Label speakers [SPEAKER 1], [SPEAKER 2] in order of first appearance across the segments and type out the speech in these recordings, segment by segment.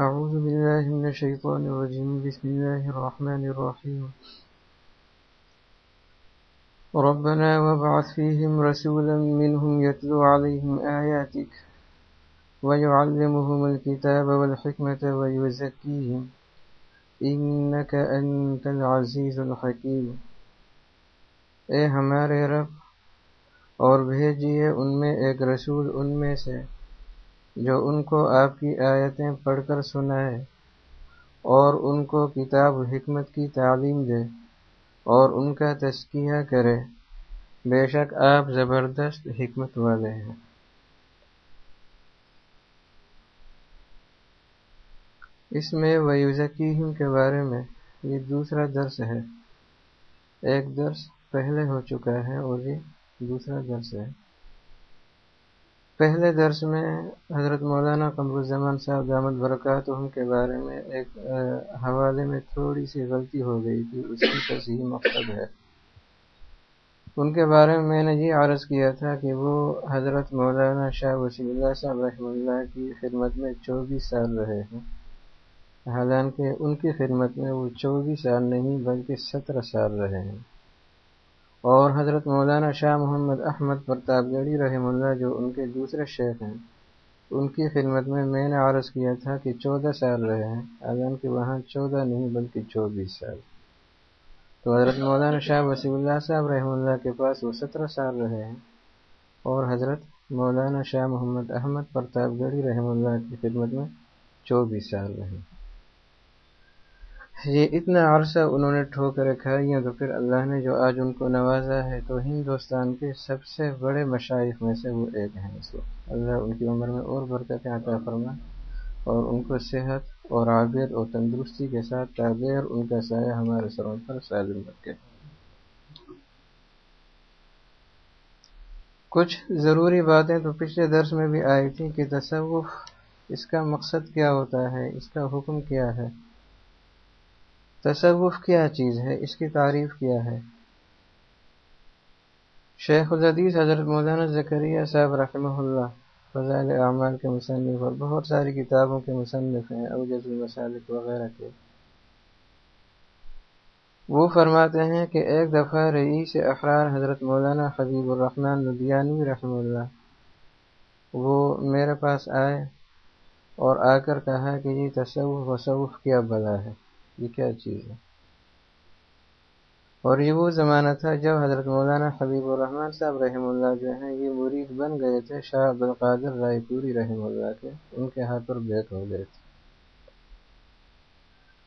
[SPEAKER 1] أعوذ بالله من الشيطان الرجيم. بسم الله الرحمن الرحيم. ربنا وابعث فيهم رسولا منهم يتلو عليهم آياتك ويعلمهم الكتاب والحكمة ويزكيهم. إنك أنت العزيز الحكيم. اے ہمارے رب اور بھیجیے ان میں ایک رسول ان میں سے جو ان کو آپ کی آیتیں پڑھ کر سنائے اور ان کو کتاب و حکمت کی تعلیم دے اور ان کا تذکیہ کرے، بے شک آپ زبردست حکمت والے ہیں۔ اس میں ویوزکیم کے بارے میں یہ دوسرا درس ہے۔ ایک درس پہلے ہو چکا ہے اور یہ دوسرا درس ہے۔ پہلے درس میں حضرت مولانا قمر الزمان صاحب دامت برکات کے بارے میں ایک حوالے میں تھوڑی سی غلطی ہو گئی تھی، اس کی تصحیح مقصد ہے۔ ان کے بارے میں میں نے یہ عرض کیا تھا کہ وہ حضرت مولانا شاہ وسیع اللہ صاحب رحمہ اللہ کی خدمت میں چوبیس سال رہے ہیں۔ حالانکہ ان کی خدمت میں وہ چوبیس سال نہیں، بلکہ سترہ سال رہے ہیں۔ اور حضرت مولانا شاہ محمد احمد پرتاب گڑھی رحم اللہ جو ان کے دوسرے شیخ ہیں، ان کی خدمت میں میں نے عرض کیا تھا کہ چودہ سال رہے ہیں، اذان کہ وہاں چودہ نہیں بلکہ چوبیس سال۔ تو حضرت مولانا شاہ وسیع اللہ صاحب رحم اللہ کے پاس وہ سترہ سال رہے ہیں۔ اور حضرت مولانا شاہ محمد احمد پرتاب گڑھی رحم اللہ کی خدمت میں چوبیس سال رہے ہیں۔ یہ اتنا عرصہ انہوں نے ٹھو کر کھائی تو پھر اللہ نے جو آج ان کو نوازا ہے تو ہندوستان کے سب سے بڑے مشائق میں سے وہ ایک ہیں اس وقت۔ اللہ ان کی عمر میں اور برکت عطا فرما اور ان کو صحت اور عابر اور تندرستی کے ساتھ تعبیر ان کا سایہ ہمارے سروں پر سالم رکھے کچھ ضروری باتیں تو پچھلے درس میں بھی آئی تھی کہ تصوف اس کا مقصد کیا ہوتا ہے، اس کا حکم کیا ہے۔ تصوف کیا چیز ہے؟ اس کی تعریف کیا ہے؟ شیخ الحدیث حضرت مولانا زکریہ صاحب رحمہ اللہ، فضائل اعمال کے مصنف اور بہت ساری کتابوں کے مصنف ہیں، اوجز المسالک وغیرہ کے۔ وہ فرماتے ہیں کہ ایک دفعہ رئیس احرار حضرت مولانا حبیب الرحمن ندیانوی رحمہ اللہ، وہ میرے پاس آئے اور آ کر کہا کہ یہ تصوف وصوف کیا بلا ہے۔ یہ کیا چیز ہے؟ اور یہ وہ زمانہ تھا جب حضرت مولانا حبیب الرحمن صاحب رحم اللہ جو ہیں، یہ مرید بن گئے تھے شاہ عبد القادر رائے پوری رحم اللہ کے، ان کے ہاتھ پر بیت ہو گئے تھے۔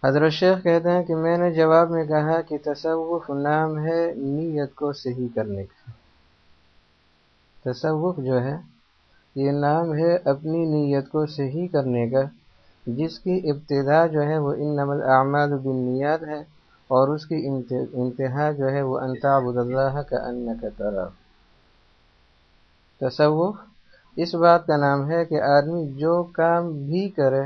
[SPEAKER 1] حضرت شیخ کہتے ہیں کہ میں نے جواب میں کہا کہ تصوف نام ہے نیت کو صحیح کرنے کا۔ تصوف جو ہے، یہ نام ہے اپنی نیت کو صحیح کرنے کا۔ جس کی ابتدا جو ہے وہ ان نمل اعمال بنیاد ہے اور اس کی انتہا جو ہے وہ انتابد اللہ کا ان کا طرف تصوف، اس بات کا نام ہے کہ آدمی جو کام بھی کرے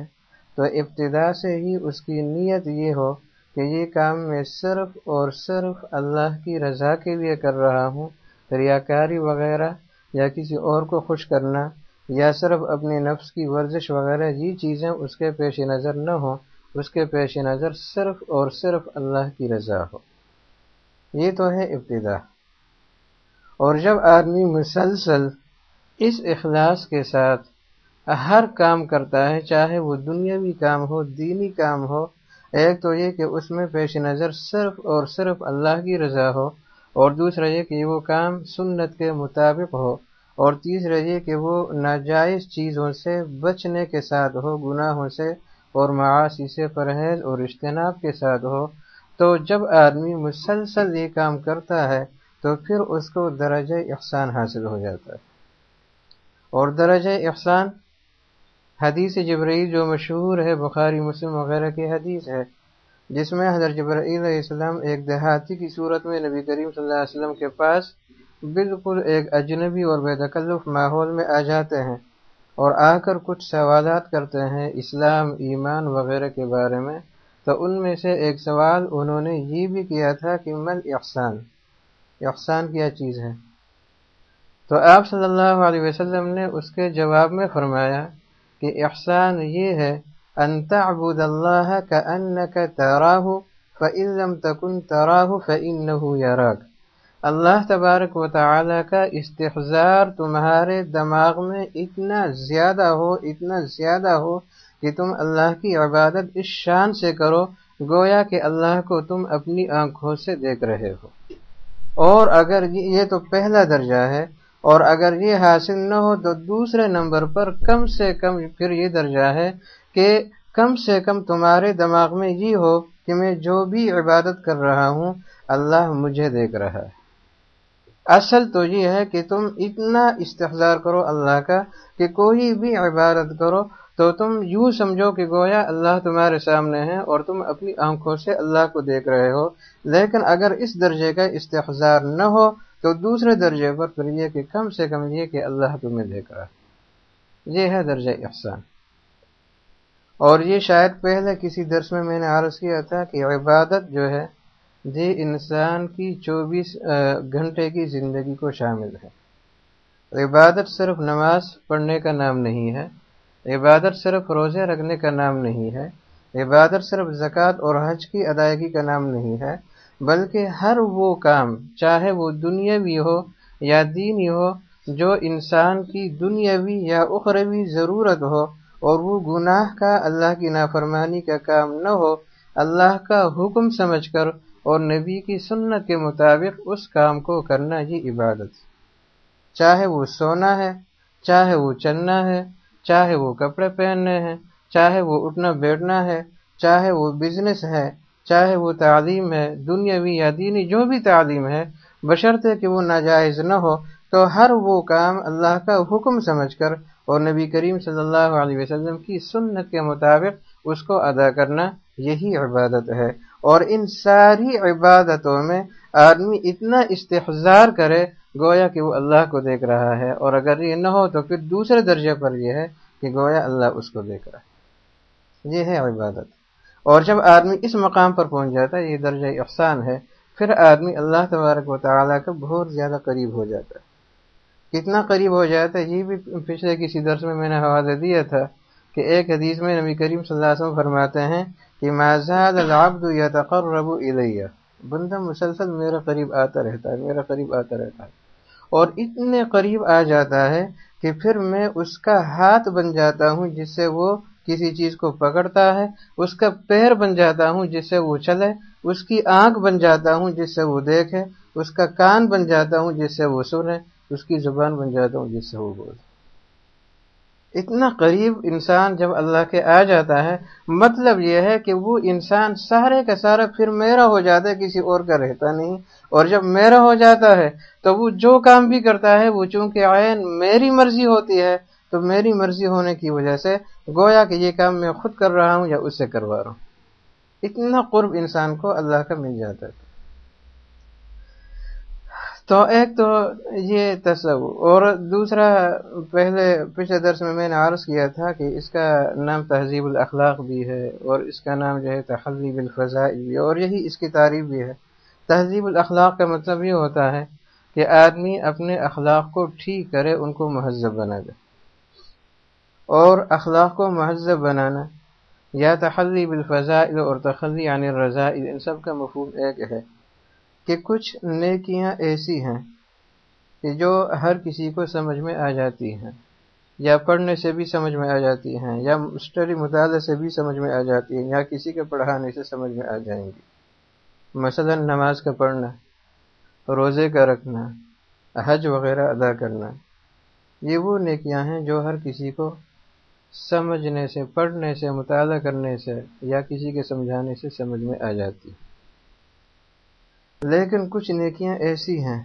[SPEAKER 1] تو ابتدا سے ہی اس کی نیت یہ ہو کہ یہ کام میں صرف اور صرف اللہ کی رضا کے لیے کر رہا ہوں، ریاکاری وغیرہ یا کسی اور کو خوش کرنا یا صرف اپنے نفس کی ورزش وغیرہ یہ چیزیں اس کے پیش نظر نہ ہوں، اس کے پیش نظر صرف اور صرف اللہ کی رضا ہو۔ یہ تو ہے ابتدا۔ اور جب آدمی مسلسل اس اخلاص کے ساتھ ہر کام کرتا ہے، چاہے وہ دنیاوی کام ہو، دینی کام ہو، ایک تو یہ کہ اس میں پیش نظر صرف اور صرف اللہ کی رضا ہو، اور دوسرا یہ کہ وہ کام سنت کے مطابق ہو۔ اور تیسرا یہ کہ وہ ناجائز چیزوں سے بچنے کے ساتھ ہو، گناہوں سے اور معاشی سے پرہیز اور اجتناب کے ساتھ ہو۔ تو جب آدمی مسلسل یہ کام کرتا ہے، تو پھر اس کو درجہ احسان حاصل ہو جاتا ہے۔ اور درجہ احسان حدیث جبرائیل جو مشہور ہے، بخاری، مسلم وغیرہ کی حدیث ہے، جس میں حضرت جبرائیل علیہ السلام ایک دیہاتی کی صورت میں نبی کریم صلی اللہ علیہ وسلم کے پاس بالکل ایک اجنبی اور بے تکلف ماحول میں آ جاتے ہیں اور آ کر کچھ سوالات کرتے ہیں اسلام، ایمان وغیرہ کے بارے میں، تو ان میں سے ایک سوال انہوں نے یہ بھی کیا تھا کہ مل احسان احسان کیا چیز ہے؟ تو آپ صلی اللہ علیہ وسلم نے اس کے جواب میں فرمایا کہ احسان یہ ہے ان تعبد اللہ كأنك تراه فإن لم تكن تراه فإنه يراك اللہ تبارک و تعالی کا استحزار تمہارے دماغ میں اتنا زیادہ ہو، اتنا زیادہ ہو کہ تم اللہ کی عبادت اس شان سے کرو گویا کہ اللہ کو تم اپنی آنکھوں سے دیکھ رہے ہو۔ اور اگر یہ تو پہلا درجہ ہے۔ اور اگر یہ حاصل نہ ہو تو دوسرے نمبر پر کم سے کم پھر یہ درجہ ہے کہ کم سے کم تمہارے دماغ میں یہ ہو کہ میں جو بھی عبادت کر رہا ہوں، اللہ مجھے دیکھ رہا ہے۔ اصل تو یہ ہے کہ تم اتنا استحصار کرو اللہ کا کہ کوئی بھی عبادت کرو تو تم یوں سمجھو کہ گویا اللہ تمہارے سامنے ہے اور تم اپنی آنکھوں سے اللہ کو دیکھ رہے ہو۔ لیکن اگر اس درجے کا استحصار نہ ہو تو دوسرے درجے پر پھر یہ کہ کم سے کم یہ کہ اللہ تمہیں دیکھ رہا یہ ہے درجہ احسان۔ اور یہ شاید پہلے کسی درس میں میں نے عرض کیا تھا کہ عبادت جو ہے یہ انسان کی چوبیس گھنٹے کی زندگی کو شامل ہے۔ عبادت صرف نماز پڑھنے کا نام نہیں ہے۔ عبادت صرف روزے رکھنے کا نام نہیں ہے۔ عبادت صرف زکوٰۃ اور حج کی ادائیگی کا نام نہیں ہے۔ بلکہ ہر وہ کام، چاہے وہ دنیاوی ہو یا دینی ہو، جو انسان کی دنیاوی یا اخروی ضرورت ہو اور وہ گناہ کا، اللہ کی نافرمانی کا کام نہ ہو، اللہ کا حکم سمجھ کر اور نبی کی سنت کے مطابق اس کام کو کرنا ہی عبادت۔ چاہے وہ سونا ہے، چاہے وہ چلنا ہے، چاہے وہ کپڑے پہننے ہیں، چاہے وہ اٹھنا بیٹھنا ہے، چاہے وہ بزنس ہے، چاہے وہ تعلیم ہے، دنیاوی یا دینی جو بھی تعلیم ہے، بشرطے کہ وہ ناجائز نہ ہو، تو ہر وہ کام اللہ کا حکم سمجھ کر اور نبی کریم صلی اللہ علیہ وسلم کی سنت کے مطابق اس کو ادا کرنا یہی عبادت ہے۔ اور ان ساری عبادتوں میں آدمی اتنا استحزار کرے گویا کہ وہ اللہ کو دیکھ رہا ہے اور اگر یہ نہ ہو تو پھر دوسرے درجے پر یہ ہے کہ گویا اللہ اس کو دیکھ رہا ہے۔ یہ ہے عبادت۔ اور جب آدمی اس مقام پر پہنچ جاتا ہے، یہ درجہ احسان ہے، پھر آدمی اللہ تبارک و تعالیٰ کا بہت زیادہ قریب ہو جاتا ہے۔ کتنا قریب ہو جاتا ہے، یہ بھی پچھلے کسی درس میں میں نے حوالہ دیا تھا کہ ایک حدیث میں نبی کریم صلی اللہ علیہ وسلم فرماتے ہیں کہ مازاد العبد یتقرب الیہ بندہ مسلسل میرا قریب آتا رہتا ہے میرا قریب آتا رہتا ہے۔ اور اتنے قریب آ جاتا ہے کہ پھر میں اس کا ہاتھ بن جاتا ہوں جس سے وہ کسی چیز کو پکڑتا ہے، اس کا پیر بن جاتا ہوں جس سے وہ چلے، اس کی آنکھ بن جاتا ہوں جس سے وہ دیکھے، اس کا کان بن جاتا ہوں جس سے وہ سنے، اس کی زبان بن جاتا ہوں جس سے وہ بولے۔ اتنا قریب انسان جب اللہ کے آ جاتا ہے مطلب یہ ہے کہ وہ انسان سارے کا سارا پھر میرا ہو جاتا ہے، کسی اور کا رہتا نہیں۔ اور جب میرا ہو جاتا ہے تو وہ جو کام بھی کرتا ہے، وہ چونکہ عین میری مرضی ہوتی ہے، تو میری مرضی ہونے کی وجہ سے گویا کہ یہ کام میں خود کر رہا ہوں یا اس سے کروا رہا ہوں۔ اتنا قرب انسان کو اللہ کا مل جاتا ہے۔ تو ایک تو یہ تصور، اور دوسرا، پہلے، پچھلے درس میں میں نے عرض کیا تھا کہ اس کا نام تہذیب الاخلاق بھی ہے، اور اس کا نام جو ہے تحلیب الفضائی بھی اور یہی اس کی تعریف بھی ہے۔ تہذیب الاخلاق کا مطلب یہ ہوتا ہے کہ آدمی اپنے اخلاق کو ٹھیک کرے، ان کو مہذب بنا دے۔ اور اخلاق کو مہذب بنانا، یا تخلی بالفضائل اور تخلی یعنی رضائل ان سب کا مفہوم ایک ہے۔ کہ کچھ نیکیاں ایسی ہیں کہ جو ہر کسی کو سمجھ میں آ جاتی ہیں، یا پڑھنے سے بھی سمجھ میں آ جاتی ہیں، یا اسٹڈی مطالعے سے بھی سمجھ میں آ جاتی ہیں، یا کسی کے پڑھانے سے سمجھ میں آ جائیں گی۔ مثلا نماز کا پڑھنا، روزے کا رکھنا، حج وغیرہ ادا کرنا، یہ وہ نیکیاں ہیں جو ہر کسی کو سمجھنے سے، پڑھنے سے، مطالعہ کرنے سے، یا کسی کے سمجھانے سے سمجھ میں آ جاتی ہیں۔ لیکن کچھ نیکیاں ایسی ہیں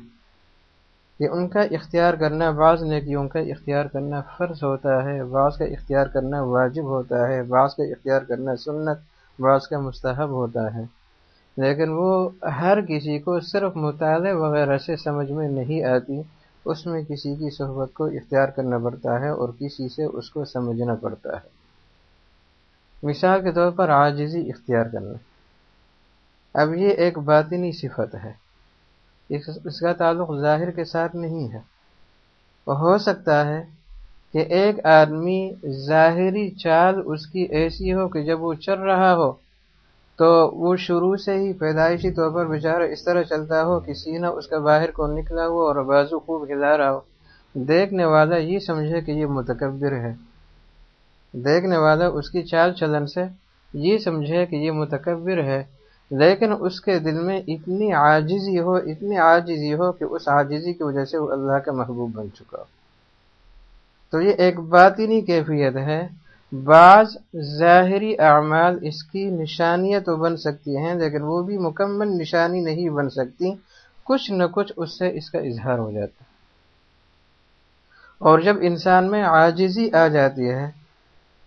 [SPEAKER 1] کہ ان کا اختیار کرنا، بعض نیکیوں کا اختیار کرنا فرض ہوتا ہے، بعض کا اختیار کرنا واجب ہوتا ہے، بعض کا اختیار کرنا سنت، بعض کا مستحب ہوتا ہے۔ لیکن وہ ہر کسی کو صرف مطالعے وغیرہ سے سمجھ میں نہیں آتی، اس میں کسی کی صحبت کو اختیار کرنا پڑتا ہے اور کسی سے اس کو سمجھنا پڑتا ہے۔ مثال کے طور پر عاجزی اختیار کرنا۔ اب یہ ایک باطنی صفت ہے۔ اس کا تعلق ظاہر کے ساتھ نہیں ہے۔ ہو سکتا ہے کہ ایک آدمی ظاہری چال اس کی ایسی ہو کہ جب وہ چل رہا ہو، تو وہ شروع سے ہی پیدائشی طور پر بیچارہ اس طرح چلتا ہو کہ سینہ اس کا باہر کو نکلا ہو اور بازو خوب ہلا رہا ہو۔ دیکھنے والا یہ سمجھے کہ یہ متکبر ہے۔ دیکھنے والا اس کی چال چلن سے یہ سمجھے کہ یہ متکبر ہے۔ لیکن اس کے دل میں اتنی عاجزی ہو، اتنی عاجزی ہو کہ اس عاجزی کی وجہ سے وہ اللہ کا محبوب بن چکا۔ ہو تو یہ ایک باطنی کیفیت ہے۔ بعض ظاہری اعمال اس کی نشانیاں تو بن سکتی ہیں، لیکن وہ بھی مکمل نشانی نہیں بن سکتی۔ کچھ نہ کچھ اس سے اس کا اظہار ہو جاتا۔ ہے اور جب انسان میں عاجزی آ جاتی ہے،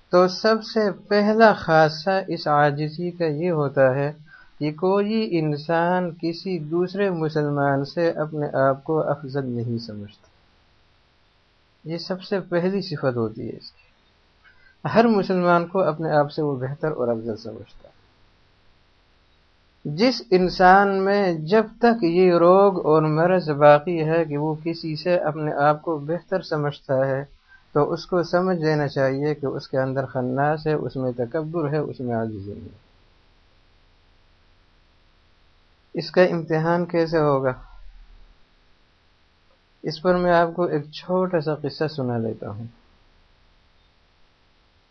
[SPEAKER 1] تو سب سے پہلا خاصہ اس عاجزی کا یہ ہوتا ہے کہ کوئی انسان کسی دوسرے مسلمان سے اپنے آپ کو افضل نہیں سمجھتا۔ یہ سب سے پہلی صفت ہوتی ہے اس کی۔ ہر مسلمان کو اپنے آپ سے وہ بہتر اور افضل سمجھتا۔ جس انسان میں جب تک یہ روگ اور مرض باقی ہے کہ وہ کسی سے اپنے آپ کو بہتر سمجھتا ہے، تو اس کو سمجھ لینا چاہیے کہ اس کے اندر خناس ہے، اس میں تکبر ہے، اس میں عاجزی نہیں۔ ہے اس کا امتحان کیسے ہوگا؟ اس پر میں آپ کو ایک چھوٹا سا قصہ سنا لیتا ہوں۔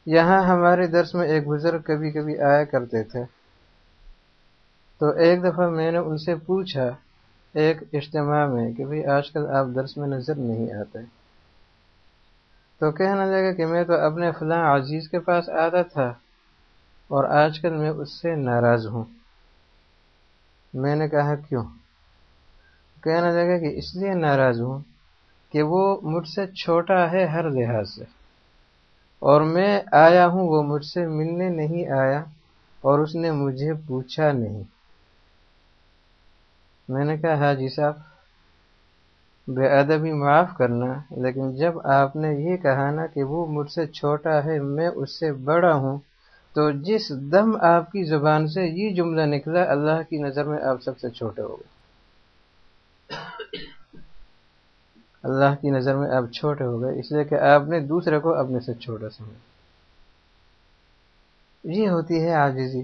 [SPEAKER 1] یہاں ہمارے درس میں ایک بزرگ کبھی کبھی آیا کرتے تھے۔ تو ایک دفعہ میں نے ان سے پوچھا، ایک اجتماع میں، کہ بھئی آج کل آپ درس میں نظر نہیں آتے۔ تو کہنے لگا کہ میں تو اپنے فلاں عزیز کے پاس آتا تھا اور آج کل میں اس سے ناراض ہوں۔ میں نے کہا، کیوں؟ کہنے لگا کہ اس لیے ناراض ہوں کہ وہ مجھ سے چھوٹا ہے ہر لحاظ سے۔ اور میں آیا ہوں، وہ مجھ سے ملنے نہیں آیا اور اس نے مجھے پوچھا نہیں۔ میں نے کہا ہاں جی صاحب، بے ادبی معاف کرنا، لیکن جب آپ نے یہ کہا نا کہ وہ مجھ سے چھوٹا ہے، میں اس سے بڑا ہوں تو جس دم آپ کی زبان سے یہ جملہ نکلا، اللہ کی نظر میں آپ سب سے چھوٹے ہو گئے۔ اللہ کی نظر میں آپ چھوٹے ہو گئے، اس لیے کہ آپ نے دوسرے کو اپنے سے چھوٹا سمجھا۔ یہ ہوتی ہے آجزی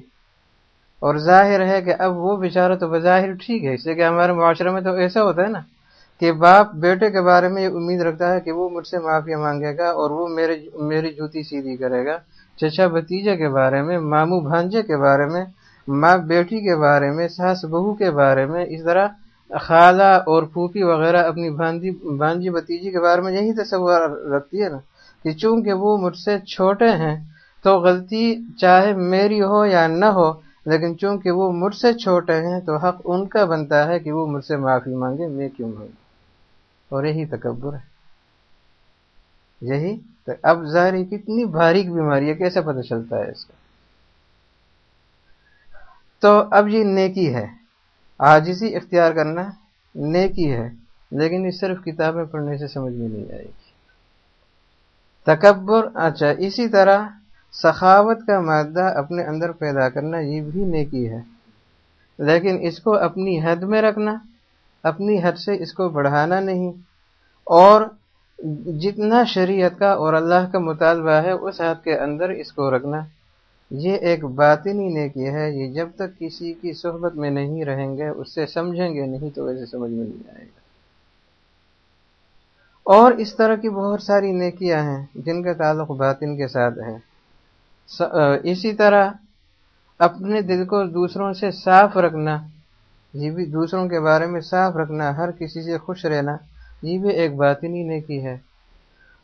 [SPEAKER 1] اور ظاہر ہے کہ اب وہ بیچارہ تو بظاہر ٹھیک ہے، اس لیے کہ ہمارے معاشرے میں تو ایسا ہوتا ہے نا کہ باپ بیٹے کے بارے میں یہ امید رکھتا ہے کہ وہ مجھ سے معافی مانگے گا اور وہ میرے، میری جوتی سیدھی کرے گا۔ چچا بتیجے کے بارے میں، ماموں بھانجے کے بارے میں، ماں بیٹی کے بارے میں، ساس بہو کے بارے میں، اس طرح خالہ اور پھوپھی وغیرہ اپنی بھانجی بتیجی کے بارے میں یہی تصور رکھتی ہے نا کہ چونکہ وہ مجھ سے چھوٹے ہیں تو غلطی چاہے میری ہو یا نہ ہو، لیکن چونکہ وہ مجھ سے چھوٹے ہیں تو حق ان کا بنتا ہے کہ وہ مجھ سے معافی مانگے، میں کیوں مانگوں؟ اور یہی تکبر ہے۔ یہی اب ظاہر کتنی باریک بیماری ہے، کیسے پتہ چلتا ہے اس کا؟ تو اب یہ نیکی ہے۔ آجزی اختیار کرنا نیکی ہے، لیکن یہ صرف کتابیں پڑھنے سے سمجھ میں نہیں آئے گی۔ تکبر اچھا اسی طرح سخاوت کا مادہ اپنے اندر پیدا کرنا یہ بھی نیکی ہے۔ لیکن اس کو اپنی حد میں رکھنا، اپنی حد سے اس کو بڑھانا نہیں، اور جتنا شریعت کا اور اللہ کا مطالبہ ہے، اس حد کے اندر اس کو رکھنا۔ یہ ایک باطنی نیکی ہے، یہ جب تک کسی کی صحبت میں نہیں رہیں گے، اس سے سمجھیں گے نہیں تو ویسے سمجھ میں نہیں آئے گا۔ اور اس طرح کی بہت ساری نیکیاں ہیں جن کا تعلق باطن کے ساتھ ہے۔ اسی طرح اپنے دل کو دوسروں سے صاف رکھنا، یہ بھی دوسروں کے بارے میں صاف رکھنا، ہر کسی سے خوش رہنا یہ بھی ایک باطنی نیکی ہے۔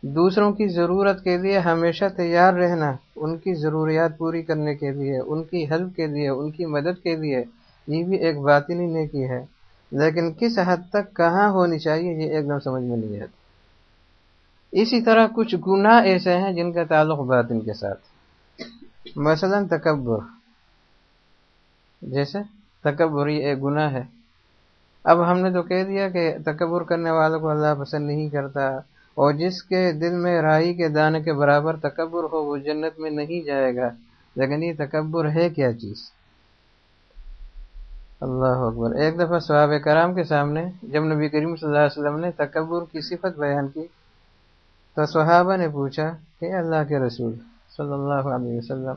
[SPEAKER 1] دوسروں کی ضرورت کے لیے ہمیشہ تیار رہنا، ان کی ضروریات پوری کرنے کے لیے، ان کی ہیلپ کے لیے، ان کی مدد کے لیے، یہ بھی ایک باطنی نیکی ہے۔ لیکن کس حد تک کہاں ہونی چاہیے، یہ ایک دم سمجھ میں نہیں آتی اسی طرح کچھ گناہ ایسے ہیں جن کا تعلق باطن کے ساتھ۔ مثلا تکبر۔ جیسے تکبر یہ ایک گناہ ہے۔ اب ہم نے تو کہہ دیا کہ تکبر کرنے والوں کو اللہ پسند نہیں کرتا اور جس کے دل میں رائی کے دانے کے برابر تکبر ہو، وہ جنت میں نہیں جائے گا۔ لیکن یہ تکبر ہے کیا چیز؟ اللہ اکبر۔ ایک دفعہ صحابہ کرام کے سامنے جب نبی کریم صلی اللہ علیہ وسلم نے تکبر کی صفت بیان کی، تو صحابہ نے پوچھا کہ اللہ کے رسول صلی اللہ علیہ وسلم،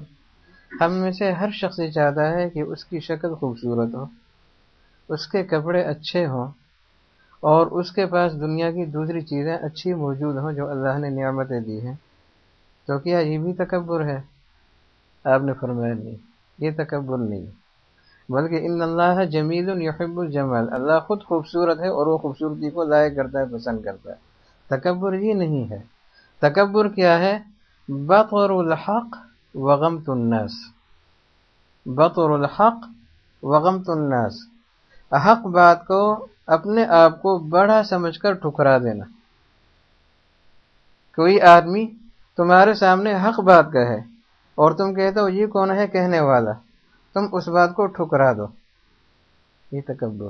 [SPEAKER 1] ہم میں سے ہر شخص یہ چاہتا ہے کہ اس کی شکل خوبصورت ہو۔ اس کے کپڑے اچھے ہوں اور اس کے پاس دنیا کی دوسری چیزیں اچھی موجود ہوں جو اللہ نے نعمتیں دی ہیں۔ تو کیا یہ بھی تکبر ہے؟ آپ نے فرمایا نہیں، یہ تکبر نہیں۔ بلکہ ان اللہ جمیل یحب الجمال اللہ خود خوبصورت ہے اور وہ خوبصورتی کو لائق کرتا ہے، پسند کرتا ہے۔ تکبر یہ نہیں ہے۔ تکبر کیا ہے؟ بطر الحق وغمت الناس۔ بطر الحق وغمت الناس۔ حق بات کو اپنے آپ کو بڑا سمجھ کر ٹھکرا دینا۔ کوئی آدمی تمہارے سامنے حق بات کا ہے اور تم کہتے ہو یہ کون ہے کہنے والا، تم اس بات کو ٹھکرا دو۔ یہ تکبر۔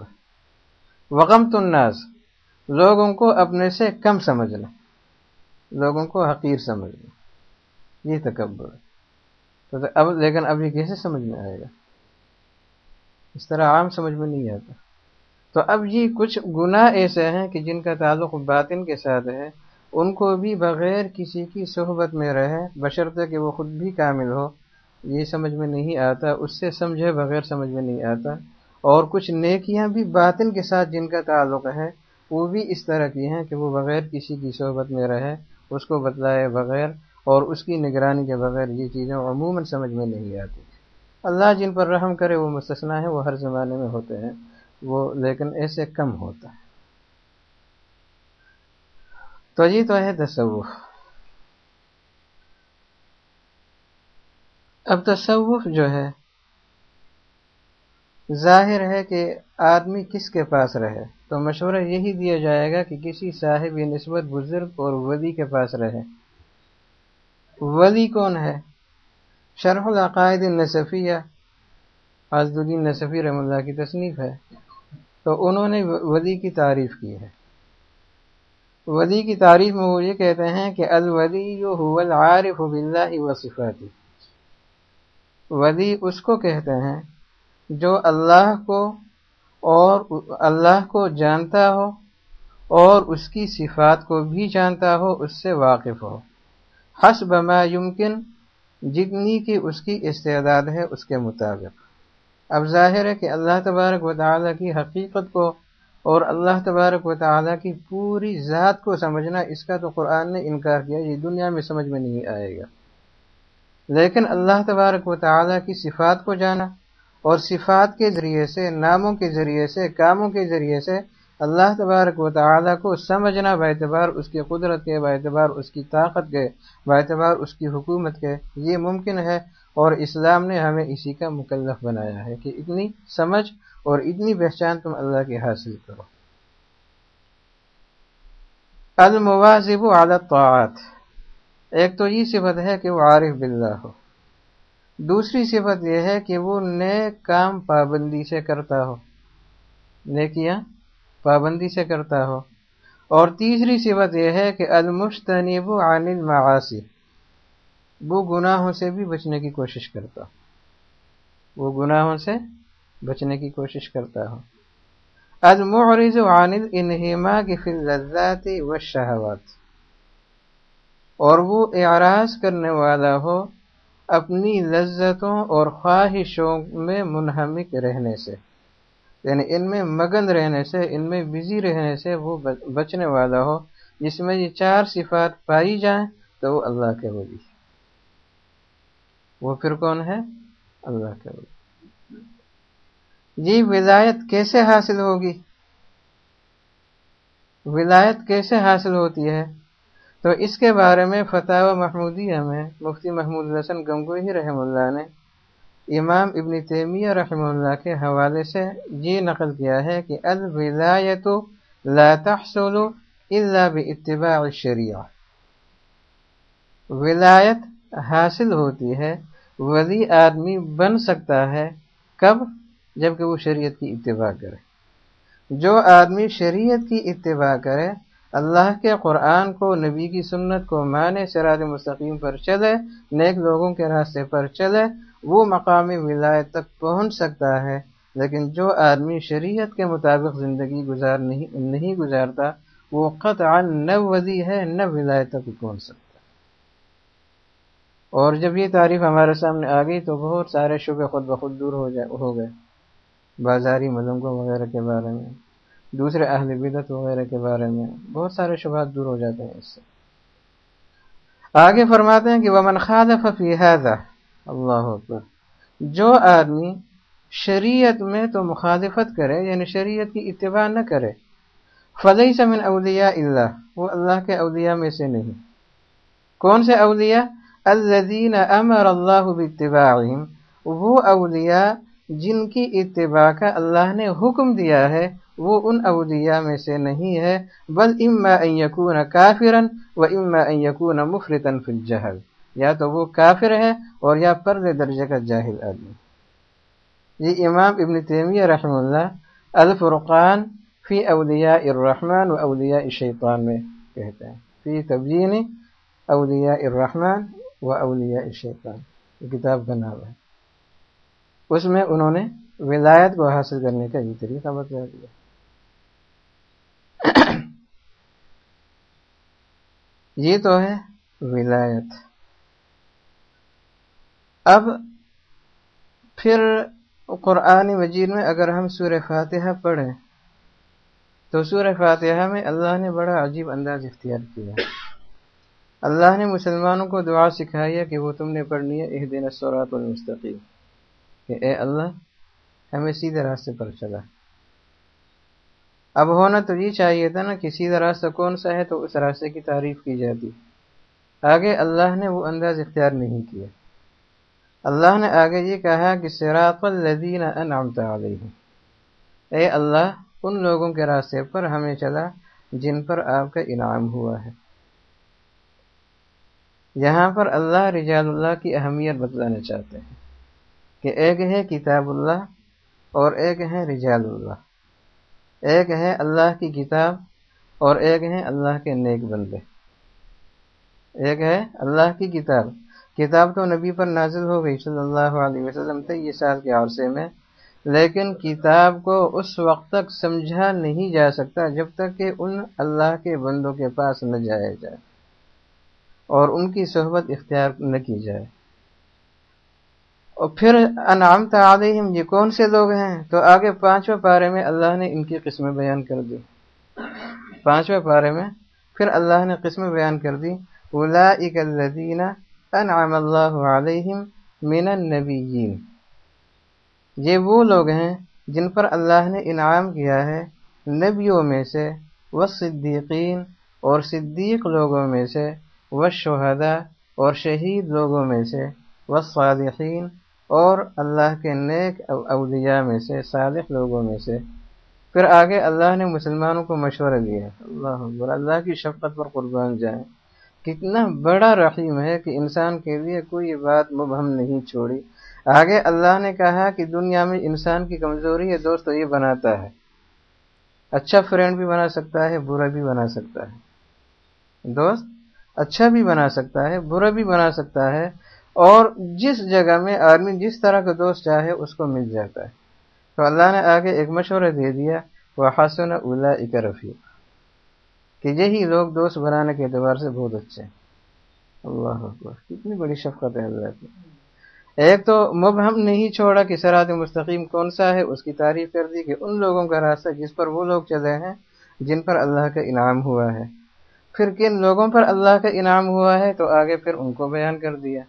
[SPEAKER 1] وغمت الناس، لوگوں کو اپنے سے کم سمجھنا، لوگوں کو حقیر سمجھنا۔ یہ تکبر۔ تو اب لیکن اب یہ کیسے سمجھ میں آئے گا؟ اس طرح عام سمجھ میں نہیں آتا۔ تو اب یہ کچھ گناہ ایسے ہیں کہ جن کا تعلق باطن کے ساتھ ہے، ان کو بھی بغیر کسی کی صحبت میں رہے، بشرطے کہ وہ خود بھی کامل ہو، یہ سمجھ میں نہیں آتا۔ اس سے سمجھے بغیر سمجھ میں نہیں آتا۔ اور کچھ نیکیاں بھی باطن کے ساتھ جن کا تعلق ہے، وہ بھی اس طرح کی ہیں کہ وہ بغیر کسی کی صحبت میں رہے، اس کو بتلائے بغیر اور اس کی نگرانی کے بغیر یہ چیزیں عموماً سمجھ میں نہیں آتی۔ اللہ جن پر رحم کرے، وہ مستثنا ہے وہ ہر زمانے میں ہوتے ہیں، وہ لیکن ایسے کم ہوتا ہے۔ تو یہ تو ہے تصوف۔ اب تصوف جو ہے، ظاہر ہے کہ آدمی کس کے پاس رہے؟ تو مشورہ یہی دیا جائے گا کہ کسی صاحب نسبت بزرگ اور ولی کے پاس رہے۔ ولی کون ہے؟ شرح العقائد النصفیہ عزد الدین نصفی رحم اللہ کی تصنیف ہے۔ تو انہوں نے ولی کی تعریف کی ہے۔ ولی کی تعریف میں وہ یہ کہتے ہیں کہ الولی العارف باللہ و صفاتی۔ ولی اس کو کہتے ہیں جو اللہ کو اور اللہ کو جانتا ہو اور اس کی صفات کو بھی جانتا ہو، اس سے واقف ہو۔ حسب ما یمکن جتنی کی اس کی استعداد ہے اس کے مطابق۔ اب ظاہر ہے کہ اللہ تبارک و تعالیٰ کی حقیقت کو اور اللہ تبارک و تعالیٰ کی پوری ذات کو سمجھنا، اس کا تو قرآن نے انکار کیا، یہ دنیا میں سمجھ میں نہیں آئے گا۔ لیکن اللہ تبارک و تعالیٰ کی صفات کو جانا اور صفات کے ذریعے سے، ناموں کے ذریعے سے، کاموں کے ذریعے سے اللہ تبارک و تعالیٰ کو سمجھنا اعتبار اس کی قدرت کے اعتبار اس کی طاقت کے اعتبار اس کی حکومت کے۔ یہ ممکن ہے اور اسلام نے ہمیں اسی کا مکلف بنایا ہے کہ اتنی سمجھ اور اتنی پہچان تم اللہ کی حاصل کرو۔ المواظب الطاعات۔ ایک تو یہ صفت ہے کہ وہ عارف باللہ ہو۔ دوسری صفت یہ ہے کہ وہ نیک کام پابندی سے کرتا ہو۔ نیکیاں پابندی سے کرتا ہو۔ اور تیسری صفت یہ ہے کہ المشتنب عن المعاصی۔ وہ گناہوں سے بھی بچنے کی کوشش کرتا وہ گناہوں سے بچنے کی کوشش کرتا ہو۔ المعرض عن الانہما کی فی اللذات والشہوات۔ اور وہ اعراض کرنے والا ہو اپنی لذتوں اور خواہشوں میں منہمک رہنے سے۔ یعنی ان میں مگن رہنے سے، ان میں بزی رہنے سے وہ بچنے والا ہو، جس میں یہ چار صفات پائی جائیں تو وہ اللہ کے ولی۔ وہ پھر کون ہے؟ اللہ کے ولی۔ جی ولایت کیسے حاصل ہوگی؟ ولایت کیسے حاصل ہوتی ہے؟ تو اس کے بارے میں فتح محمودیہ میں مفتی محمود الحسن گنگوہی رحم اللہ نے امام ابن تیمیہ رحمہ اللہ کے حوالے سے یہ نقل کیا ہے کہ الولایت لا تحصل الا باتباع الشریعہ۔ ولایت حاصل ہوتی ہے، ولی آدمی بن سکتا ہے کب؟ جبکہ وہ شریعت کی اتباع کرے۔ جو آدمی شریعت کی اتباع کرے، اللہ کے قرآن کو، نبی کی سنت کو مانے سراج مستقیم پر چلے، نیک لوگوں کے راستے پر چلے وہ مقامی ولایت تک پہنچ سکتا ہے، لیکن جو آدمی شریعت کے مطابق زندگی گزار نہیں نہیں گزارتا، وہ قطعا نہ وزی ہے، نہ ولایت تک پہنچ سکتا اور جب یہ تعریف ہمارے سامنے آ گئی تو بہت سارے شبے خود بخود دور ہو جائے ہو گئے۔ بازاری ملنگوں وغیرہ کے بارے میں، دوسرے اہل بدت وغیرہ کے بارے میں بہت سارے شبہات دور ہو جاتے ہیں اس سے۔ آگے فرماتے ہیں کہ ومن خالف فی هذا اللہ اکبر۔ جو آدمی شریعت میں تو مخالفت کرے یعنی شریعت کی اتباع نہ کرے فلیس من اولیاء اللہ وہ اللہ کے اولیاء میں سے نہیں۔ کون سے اولیاء؟ الذین امر اللہ باتباعهم، وہ اولیاء جن کی اتباع کا اللہ نے حکم دیا ہے، وہ ان اولیاء میں سے نہیں ہے۔ بل اما ان یکون کافرا و اما ان یکون مفرطا فی الجہل یا تو وہ کافر ہے اور یا پرد درجے کا جاہل آدمی۔ یہ امام ابن تیمیہ رحم اللہ الفرقان فی اولیاء الرحمن و اولیاء الشیطان میں کہتے ہیں۔ فی تبیین اولیاء الرحمن و اولیاء الشیطان۔ یہ کتاب کا نام ہے۔ اس میں انہوں نے ولایت کو حاصل کرنے کا یہ طریقہ بتلا دیا یہ تو ہے ولایت۔ اب پھر قرآن مجید میں اگر ہم سورہ فاتحہ پڑھیں، تو سورہ فاتحہ میں اللہ نے بڑا عجیب انداز اختیار کیا۔ اللہ نے مسلمانوں کو دعا سکھائی ہے کہ وہ تم نے پڑھنی ہے ایک دن سورات المستقیم۔ کہ اے اللہ، ہمیں سیدھے راستے پر چلا۔ اب ہونا تو یہ چاہیے تھا نا کہ سیدھا راستہ کون سا ہے تو اس راستے کی تعریف کی جاتی۔ آگے اللہ نے وہ انداز اختیار نہیں کیا۔ اللہ نے آگے یہ کہا کہ سراط الذین انعمت علیہم۔ اے اللہ، ان لوگوں کے راستے پر ہمیں چلا جن پر آپ کا انعام ہوا ہے۔ یہاں پر اللہ رجال اللہ کی اہمیت بتلانا چاہتے ہیں کہ ایک ہے کتاب اللہ اور ایک ہے رجال اللہ۔ ایک ہے اللہ کی کتاب اور ایک ہے اللہ کے نیک بندے۔ ایک ہے اللہ کی کتاب کتاب تو نبی پر نازل ہو گئی صلی اللہ علیہ وسلم تیئیس سال کے عرصے میں، لیکن کتاب کو اس وقت تک سمجھا نہیں جا سکتا جب تک کہ ان اللہ کے بندوں کے پاس نہ جایا جائے اور ان کی صحبت اختیار نہ کی جائے۔ اور پھر انعام تعلیم یہ کون سے لوگ ہیں؟ تو آگے پانچویں پارے میں اللہ نے ان کی قسمیں بیان کر دی۔ پانچویں پارے میں پھر اللہ نے قسمیں بیان کر دی۔ اولئک الذین انعم اللہ علیہم من النبیین۔ یہ وہ لوگ ہیں جن پر اللہ نے انعام کیا ہے نبیوں میں سے وہ صدیقین اور صدیق لوگوں میں سے وہ شہدا اور شہید لوگوں میں سے وہ صادقین اور اللہ کے نیک اولیاء میں سے، صالح لوگوں میں سے۔ پھر آگے اللہ نے مسلمانوں کو مشورہ دیا۔ اللہ اللہ کی شفقت پر قربان جائیں۔ کتنا بڑا رحیم ہے کہ انسان کے لیے کوئی بات مبہم نہیں چھوڑی۔ آگے اللہ نے کہا کہ دنیا میں انسان کی کمزوری ہے، دوست یہ بناتا ہے۔ اچھا فرینڈ بھی بنا سکتا ہے، برا بھی بنا سکتا ہے۔ دوست اچھا بھی بنا سکتا ہے، برا بھی بنا سکتا ہے۔ اور جس جگہ میں آدمی جس طرح کا دوست چاہے، اس کو مل جاتا ہے۔ تو اللہ نے آگے ایک مشورہ دے دیا وہ حسن اولا اک رفیق کہ یہی لوگ دوست بنانے کے اعتبار سے بہت اچھے ہیں۔ اللہ اکبر، کتنی بڑی شفقت ہے حضرت۔ ایک تو مبہم نہیں چھوڑا کہ سرات مستقیم کون سا ہے، اس کی تعریف کر دی کہ ان لوگوں کا راستہ جس پر وہ لوگ چلے ہیں، جن پر اللہ کا انعام ہوا ہے۔ پھر کن لوگوں پر اللہ کا انعام ہوا ہے، تو آگے پھر ان کو بیان کر دیا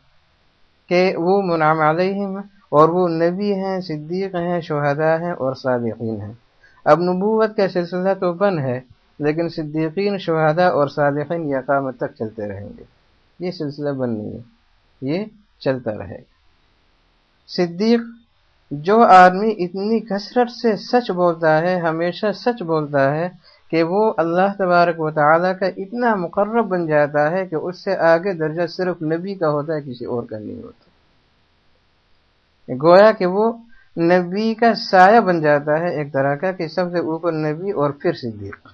[SPEAKER 1] کہ وہ منعم علیہم اور وہ نبی ہیں، صدیق ہیں، شہداء ہیں اور صادقین ہیں۔ اب نبوت کا سلسلہ تو بن ہے لیکن صدیقین، شہداء اور صادقین یا قامت تک چلتے رہیں گے۔ یہ سلسلہ بن نہیں ہے۔ یہ چلتا رہے گا۔ صدیق، جو آدمی اتنی کثرت سے سچ بولتا ہے، ہمیشہ سچ بولتا ہے کہ وہ اللہ تبارک و تعالیٰ کا اتنا مقرب بن جاتا ہے کہ اس سے آگے درجہ صرف نبی کا ہوتا ہے، کسی اور کا نہیں ہوتا۔ گویا کہ وہ نبی کا سایہ بن جاتا ہے ایک طرح کا، کہ سب سے اوپر نبی اور پھر صدیق۔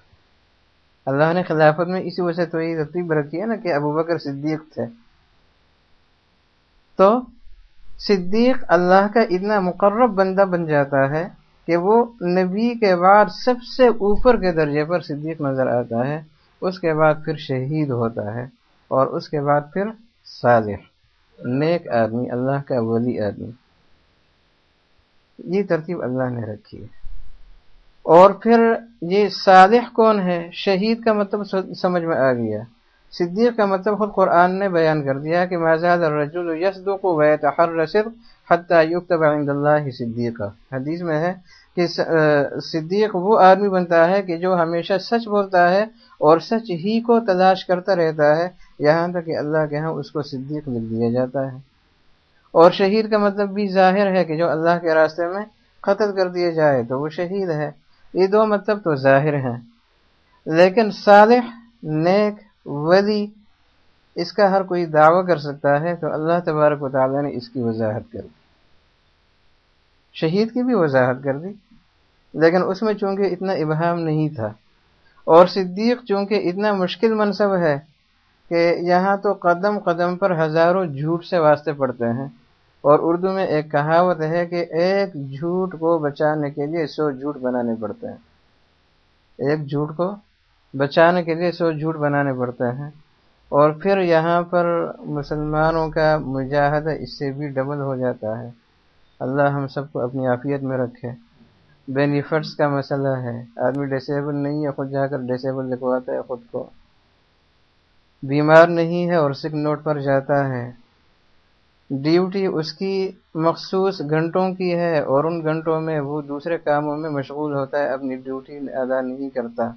[SPEAKER 1] اللہ نے خلافت میں اسی وجہ سے تو یہ ترتیب رکھی ہے نا کہ ابو بکر صدیق تھے۔ تو صدیق اللہ کا اتنا مقرب بندہ بن جاتا ہے کہ وہ نبی کے بعد سب سے اوپر کے درجے پر صدیق نظر آتا ہے، اس کے بعد پھر شہید ہوتا ہے اور اس کے بعد پھر صالح، نیک آدمی، اللہ کا ولی آدمی۔ یہ ترتیب اللہ نے رکھی ہے۔ اور پھر یہ صالح کون ہے؟ شہید کا مطلب سمجھ میں آ گیا۔ صدیق کا مطلب خود قرآن نے بیان کر دیا کہ مزاد الرجل یسدق ویتحر حتی یکتب عند اللہ صدیقہ حدیث میں ہے کہ صدیق وہ آدمی بنتا ہے کہ جو ہمیشہ سچ بولتا ہے اور سچ ہی کو تلاش کرتا رہتا ہے، یہاں تک کہ اللہ کے ہاں اس کو صدیق لکھ دیا جاتا ہے۔ اور شہید کا مطلب بھی ظاہر ہے کہ جو اللہ کے راستے میں قتل کر دیا جائے تو وہ شہید ہے۔ یہ دو مطلب تو ظاہر ہیں۔ لیکن صالح، نیک، ولی، اس کا ہر کوئی دعویٰ کر سکتا ہے تو اللہ تبارک و تعالیٰ نے اس کی وضاحت کر دی۔ شہید کی بھی وضاحت کر دی۔ لیکن اس میں چونکہ اتنا ابہام نہیں تھا۔ اور صدیق چونکہ اتنا مشکل منصب ہے کہ یہاں تو قدم قدم پر ہزاروں جھوٹ سے واسطے پڑتے ہیں۔ اور اردو میں ایک کہاوت ہے کہ ایک جھوٹ کو بچانے کے لیے سو جھوٹ بنانے پڑتے ہیں۔ ایک جھوٹ کو بچانے کے لیے سو جھوٹ بنانے پڑتے ہیں۔ اور پھر یہاں پر مسلمانوں کا مجاہدہ اس سے بھی ڈبل ہو جاتا ہے۔ اللہ ہم سب کو اپنی عافیت میں رکھے۔ بینیفٹس کا مسئلہ ہے۔ آدمی ڈسیبل نہیں ہے، خود جا کر ڈسیبل لکھواتا ہے خود کو۔ بیمار نہیں ہے اور سکھ نوٹ پر جاتا ہے۔ ڈیوٹی اس کی مخصوص گھنٹوں کی ہے اور ان گھنٹوں میں وہ دوسرے کاموں میں مشغول ہوتا ہے، اپنی ڈیوٹی ادا نہیں کرتا۔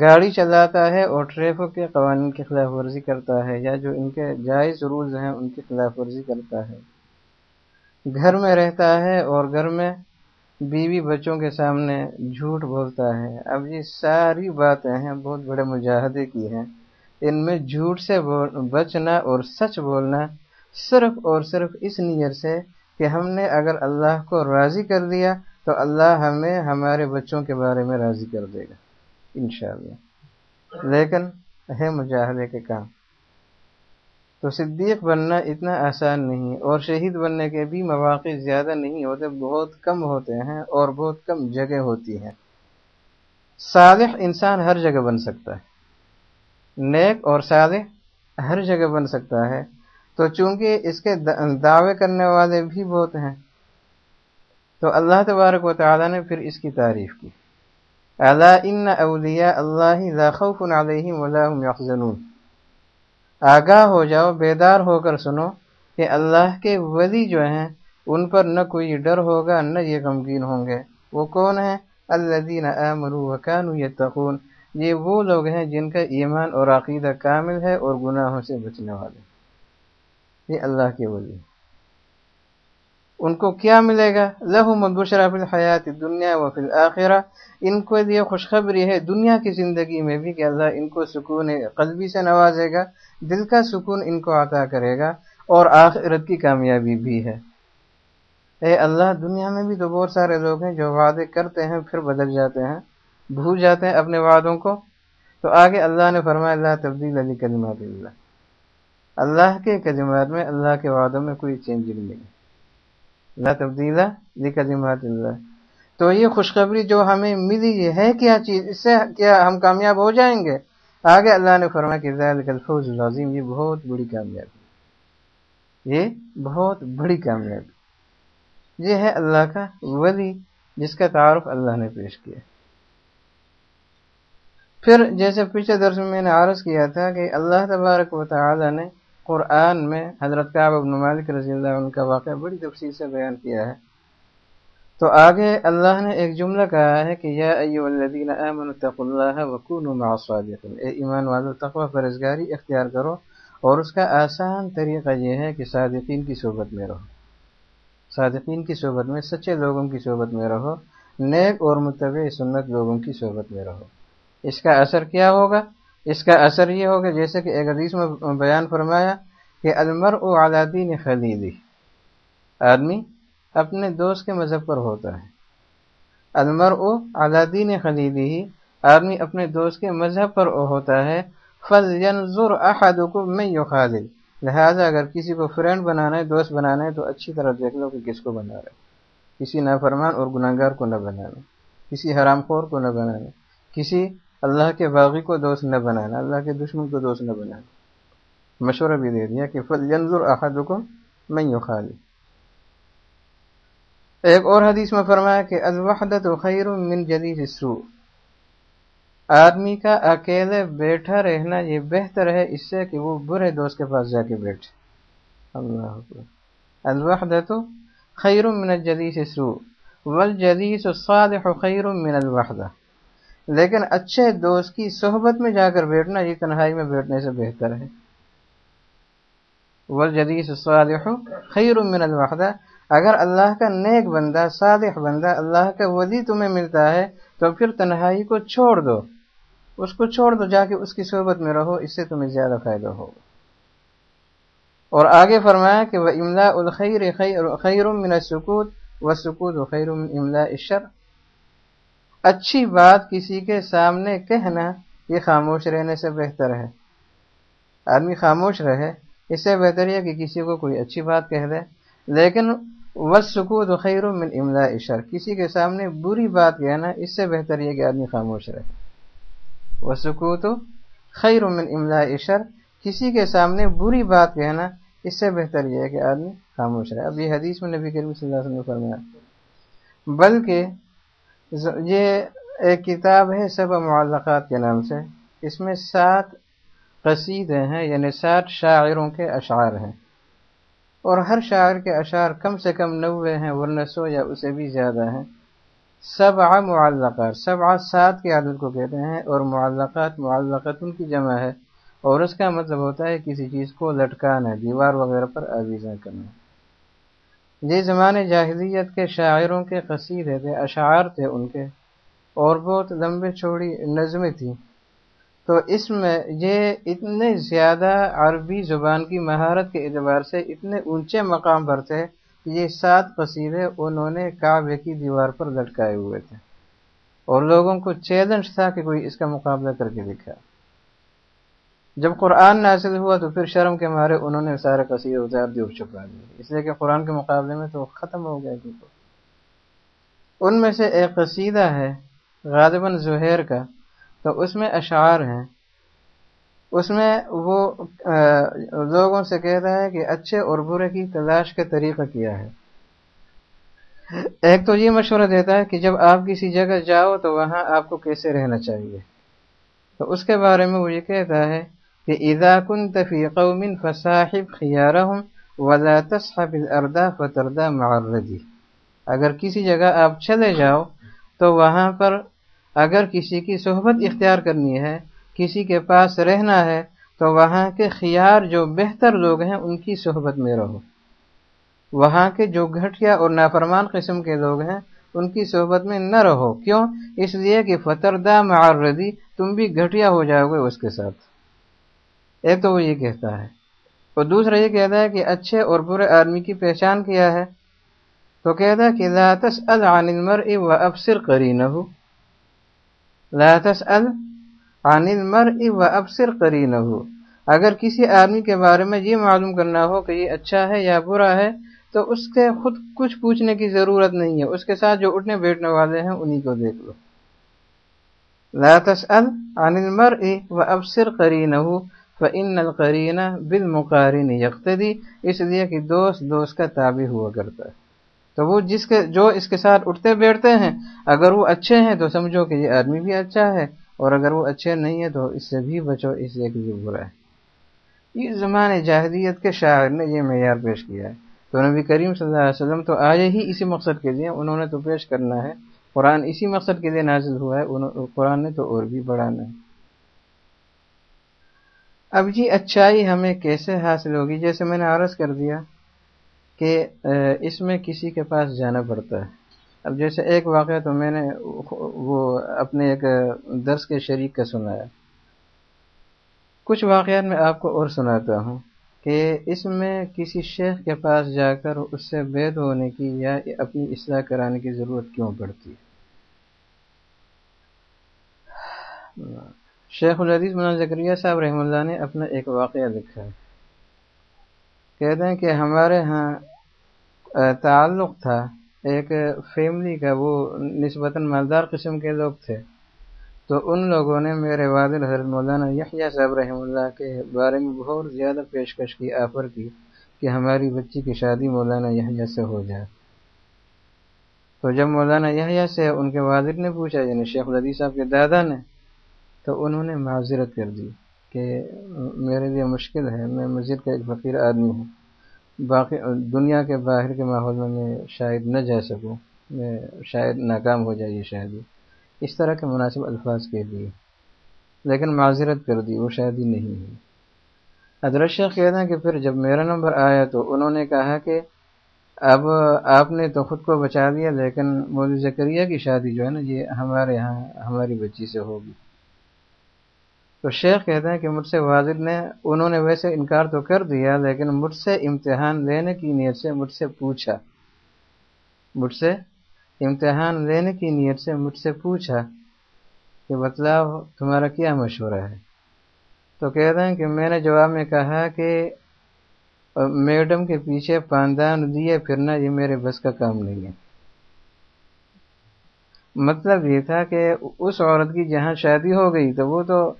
[SPEAKER 1] گاڑی چلاتا ہے اور ٹریفک کے قوانین کی خلاف ورزی کرتا ہے، یا جو ان کے جائز رولز ہیں ان کی خلاف ورزی کرتا ہے۔ گھر میں رہتا ہے اور گھر میں بیوی بچوں کے سامنے جھوٹ بولتا ہے۔ اب یہ ساری باتیں ہیں، بہت بڑے مجاہدے کی ہیں۔ ان میں جھوٹ سے بچنا اور سچ بولنا صرف اور صرف اس نیت سے کہ ہم نے اگر اللہ کو راضی کر دیا تو اللہ ہمیں ہمارے بچوں کے بارے میں راضی کر دے گا، انشاءاللہ۔ لیکن ہے مجاہدے کے کام، تو صدیق بننا اتنا آسان نہیں اور شہید بننے کے بھی مواقع زیادہ نہیں ہوتے، بہت کم ہوتے ہیں اور بہت کم جگہ ہوتی ہیں۔ صالح انسان ہر جگہ بن سکتا ہے۔ نیک اور صالح ہر جگہ بن سکتا ہے۔ تو چونکہ اس کے دعوے کرنے والے بھی بہت ہیں، تو اللہ تبارک و تعالی نے پھر اس کی تعریف کی۔ اللہ ان اولیاء اللہ لا خوف علیہم ولا هم يحزنون آگاہ ہو جاؤ، بیدار ہو کر سنو کہ اللہ کے ولی جو ہیں، ان پر نہ کوئی ڈر ہوگا، نہ یہ غمگین ہوں گے۔ وہ کون ہیں؟ الذین آمنوا وکانوا یتقون۔ یہ وہ لوگ ہیں جن کا ایمان اور عقیدہ کامل ہے اور گناہوں سے بچنے والے یہ اللہ کے ولی۔ ان کو کیا ملے گا؟ لہم البشرا فی الحیات الدنیا و فی الاخرہ۔ ان کو یہ خوشخبری ہے دنیا کی زندگی میں بھی کہ اللہ ان کو سکون قلبی سے نوازے گا، دل کا سکون ان کو عطا کرے گا اور آخرت کی کامیابی بھی ہے۔ اے اللہ، دنیا میں بھی تو بہت سارے لوگ ہیں جو وعدے کرتے ہیں پھر بدل جاتے ہیں۔ بھول جاتے ہیں اپنے وعدوں کو۔ تو آگے اللہ نے فرمایا اللہ تبدیل علی کلمات اللہ۔ اللہ کے کلمات میں، اللہ کے وعدوں میں کوئی چینج نہیں اللہ تبدیل علی کلمات اللہ۔ تو یہ خوشخبری جو ہمیں ملی، یہ ہے کیا چیز؟ اس سے کیا ہم کامیاب ہو جائیں گے؟ آگے اللہ نے فرمایا کہ ذالک الفوز العظیم، یہ بہت بڑی کامیابی یہ بہت بڑی کامیابی یہ ہے اللہ کا ولی، جس کا تعارف اللہ نے پیش کیا پھر جیسے پچھلے درس میں میں نے عرض کیا تھا کہ اللہ تبارک و تعالی نے قرآن میں حضرت کعب ابن مالک رضی اللہ عنہ کا واقعہ بڑی تفصیل سے بیان کیا ہے۔ تو آگے اللہ نے ایک جملہ کہا ہے کہ یا ایو الذین آمنوا اتقوا اللہ وکونوا مع الصادقین اے ایمان والو، تقوی فرزگاری اختیار کرو اور اس کا آسان طریقہ یہ ہے کہ صادقین کی صحبت میں رہو۔ صادقین کی صحبت میں، سچے لوگوں کی صحبت میں رہو، نیک اور متبع سنت لوگوں کی صحبت میں رہو۔ اس کا اثر کیا ہوگا؟ اس کا اثر یہ ہوگا، جیسے کہ ایک حدیث میں بیان فرمایا کہ المرء علی دین خلیلی۔ آدمی اپنے دوست کے مذہب پر ہوتا ہے۔ المر او علادین خلیدی ہی آدمی اپنے دوست کے مذہب پر ہوتا ہے۔ فل ضر کو میں یو خالد لہٰذا اگر کسی کو فرینڈ بنانا ہے، دوست بنانا ہے، تو اچھی طرح دیکھ لو کہ کس کو بنا رہے کسی نافرمان اور گناہ گار کو نہ بنانا۔ کسی حرام خور کو نہ بنانا۔ کسی اللہ کے باغی کو دوست نہ بنانا اللہ کے دشمن کو دوست نہ بنانا مشورہ بھی دے دیا کہ فل ینظر احدکم من یخالی ایک اور حدیث میں فرمایا کہ الوحدت خیر من جدید السوء۔ آدمی کا اکیلے بیٹھا رہنا یہ بہتر ہے اس سے کہ وہ برے دوست کے پاس جا کے بیٹھے۔ اللہ الوحدت خیر من الجدید السوء۔ والجدید الصالح خیر من الوحدہ لیکن اچھے دوست کی صحبت میں جا کر بیٹھنا یہ تنہائی میں بیٹھنے سے بہتر ہے۔ والجدید الصالح خیر من الوحدہ۔ اگر اللہ کا نیک بندہ، صالح بندہ اللہ کا ولی تمہیں ملتا ہے، تو پھر تنہائی کو چھوڑ دو۔ اس کو چھوڑ دو، جا کے اس کی صحبت میں رہو، اس سے تمہیں زیادہ فائدہ ہوگا۔ اور آگے فرمایا کہ وہ املا الخیر خیر من السکوت و سکوت و خیر املا اشر اچھی بات کسی کے سامنے کہنا یہ خاموش رہنے سے بہتر ہے۔ آدمی خاموش رہے، اس سے بہتر ہے کہ کسی کو کوئی اچھی بات کہہ دے۔ لیکن وسکوت و خیر من املا اشر کسی کے سامنے بری بات کہنا اس سے بہتر یہ کہ آدمی خاموش رہے۔ وہ سکوت خیر من املا اشر کسی کے سامنے بری بات کہنا اس سے بہتر یہ ہے کہ آدمی خاموش رہے۔ اب یہ حدیث میں نبی کریم صلی اللہ علیہ وسلم نے فرمایا، بلکہ یہ ایک کتاب ہے سب معلقات کے نام سے۔ اس میں سات قصیدے ہیں یعنی سات شاعروں کے اشعار ہیں۔ اور ہر شاعر کے اشعار کم سے کم نوے ہیں، ورنہ سو یا اسے بھی زیادہ ہیں۔ سبع معلقات سبع سات کی عادت کو کہتے ہیں، اور معلقات معلقات ان کی جمع ہے۔ اور اس کا مطلب ہوتا ہے کسی چیز کو لٹکانا، دیوار وغیرہ پر آویزاں کرنا۔ یہ زمانے جاہلیت کے شاعروں کے قصیدے تھے اشعار تھے ان کے۔ اور بہت لمبے چوڑی نظمیں تھیں۔ تو اس میں یہ اتنے زیادہ عربی زبان کی مہارت کے اعتبار سے اتنے اونچے مقام پر تھے کہ یہ سات قصیدے انہوں نے کعبے کی دیوار پر لٹکائے ہوئے تھے۔ اور لوگوں کو چیلنج تھا کہ کوئی اس کا مقابلہ کر کے دکھا جب قرآن نازل ہوا تو پھر شرم کے مارے انہوں نے سارے قصیدے اتار دور چھپا دیے اس لیے کہ قرآن کے مقابلے میں تو ختم ہو گیا کیونکہ ان میں سے ایک قصیدہ ہے غالباً زہیر کا، تو اس میں اشعار ہیں۔ اس میں وہ لوگوں سے کہتا ہے کہ اچھے اور برے کی تلاش کا طریقہ کیا ہے۔ ایک تو یہ مشورہ دیتا ہے کہ جب آپ کسی جگہ جاؤ تو وہاں آپ کو کیسے رہنا چاہیے۔ تو اس کے بارے میں وہ یہ کہتا ہے کہ اذا كنت في قوم فصاحب خيارهم ولا تصحب الارض فتردا معرضی اگر کسی جگہ آپ چلے جاؤ، تو وہاں پر اگر کسی کی صحبت اختیار کرنی ہے، کسی کے پاس رہنا ہے، تو وہاں کے خیار جو بہتر لوگ ہیں، ان کی صحبت میں رہو۔ وہاں کے جو گھٹیا اور نافرمان قسم کے لوگ ہیں، ان کی صحبت میں نہ رہو۔ کیوں؟ اس لیے کہ فتردہ معردی تم بھی گھٹیا ہو جاؤ گے اس کے ساتھ۔ ایک تو وہ یہ کہتا ہے اور دوسرا یہ کہتا ہے کہ اچھے اور برے آدمی کی پہچان کیا ہے؟ تو کہتا ہے کہ لا تسأل عن المرء و ابصر قرینہ لا تسأل عن المرء و ابصر قرینہ اگر کسی آدمی کے بارے میں یہ معلوم کرنا ہو کہ یہ اچھا ہے یا برا ہے، تو اس کے خود کچھ پوچھنے کی ضرورت نہیں ہے۔ اس کے ساتھ جو اٹھنے بیٹھنے والے ہیں، انہی کو دیکھ لو۔ لا تسأل عن المرء و ابصر قرینہ فإن القرین بالمقارن یقتدی اس لیے کہ دوست دوست کا تابع ہوا کرتا ہے۔ تو وہ جس کے جو اس کے ساتھ اٹھتے بیٹھتے ہیں، اگر وہ اچھے ہیں تو سمجھو کہ یہ آدمی بھی اچھا ہے، اور اگر وہ اچھے نہیں ہے تو اس سے بھی بچو، اس لیے کہ یہ برا ہے۔ یہ زمانے جاہدیت کے شاعر نے یہ معیار پیش کیا ہے۔ تو نبی کریم صلی اللہ علیہ وسلم تو آئے ہی اسی مقصد کے لیے، انہوں نے تو پیش کرنا ہے۔ قرآن اسی مقصد کے لیے نازل ہوا ہے قرآن نے تو اور بھی بڑھانا ہے۔ اب جی اچھائی ہمیں کیسے حاصل ہوگی؟ جیسے میں نے عرض کر دیا کہ اس میں کسی کے پاس جانا پڑتا ہے۔ اب جیسے ایک واقعہ تو میں نے وہ اپنے ایک درس کے شریک کا سنایا۔ کچھ واقعات میں آپ کو اور سناتا ہوں کہ اس میں کسی شیخ کے پاس جا کر اس سے بید ہونے کی یا اپنی اصلاح کرانے کی ضرورت کیوں پڑتی؟ ہے شیخ العدیز مولانا ذکریہ صاحب رحمہ اللہ نے اپنا ایک واقعہ لکھا ہے۔ کہتے ہیں کہ ہمارے ہاں تعلق تھا، ایک فیملی کا، وہ نسبتاً مالدار قسم کے لوگ تھے۔ تو ان لوگوں نے میرے والد حضرت مولانا یحییٰ صاحب رحم اللہ کے بارے میں بہت زیادہ پیشکش کی، آفر کی کہ ہماری بچی کی شادی مولانا یحییٰ سے ہو جائے۔ تو جب مولانا یحییٰ سے ان کے والد نے پوچھا یعنی شیخ الدی صاحب کے دادا نے تو انہوں نے معذرت کر دی کہ میرے لیے مشکل ہے، میں مسجد کا ایک فقیر آدمی ہوں۔ باقی دنیا کے باہر کے ماحول میں میں شاید نہ جا سکوں، میں شاید ناکام ہو جائے یہ شادی اس طرح کے مناسب الفاظ کے لیے لیکن معذرت کر دی، وہ شادی نہیں ہوئی حضرت شیخ کہتے ہیں کہ پھر جب میرا نمبر آیا تو انہوں نے کہا کہ اب آپ نے تو خود کو بچا لیا، لیکن مودی زکریہ کی شادی جو ہے نا، یہ ہمارے یہاں ہماری بچی سے ہوگی۔ تو شیخ کہتے ہیں کہ مجھ سے والد نے، انہوں نے ویسے انکار تو کر دیا، لیکن مجھ سے امتحان لینے کی نیت سے مجھ سے پوچھا۔ مجھ سے امتحان لینے کی نیت سے مجھ سے پوچھا کہ بتلاؤ تمہارا کیا مشورہ ہے؟ تو کہتے ہیں کہ میں نے جواب میں کہا کہ، میڈم کے پیچھے پاندان دیے پھرنا یہ میرے بس کا کام نہیں ہے۔ مطلب یہ تھا کہ اس عورت کی جہاں شادی ہو گئی تو وہ تو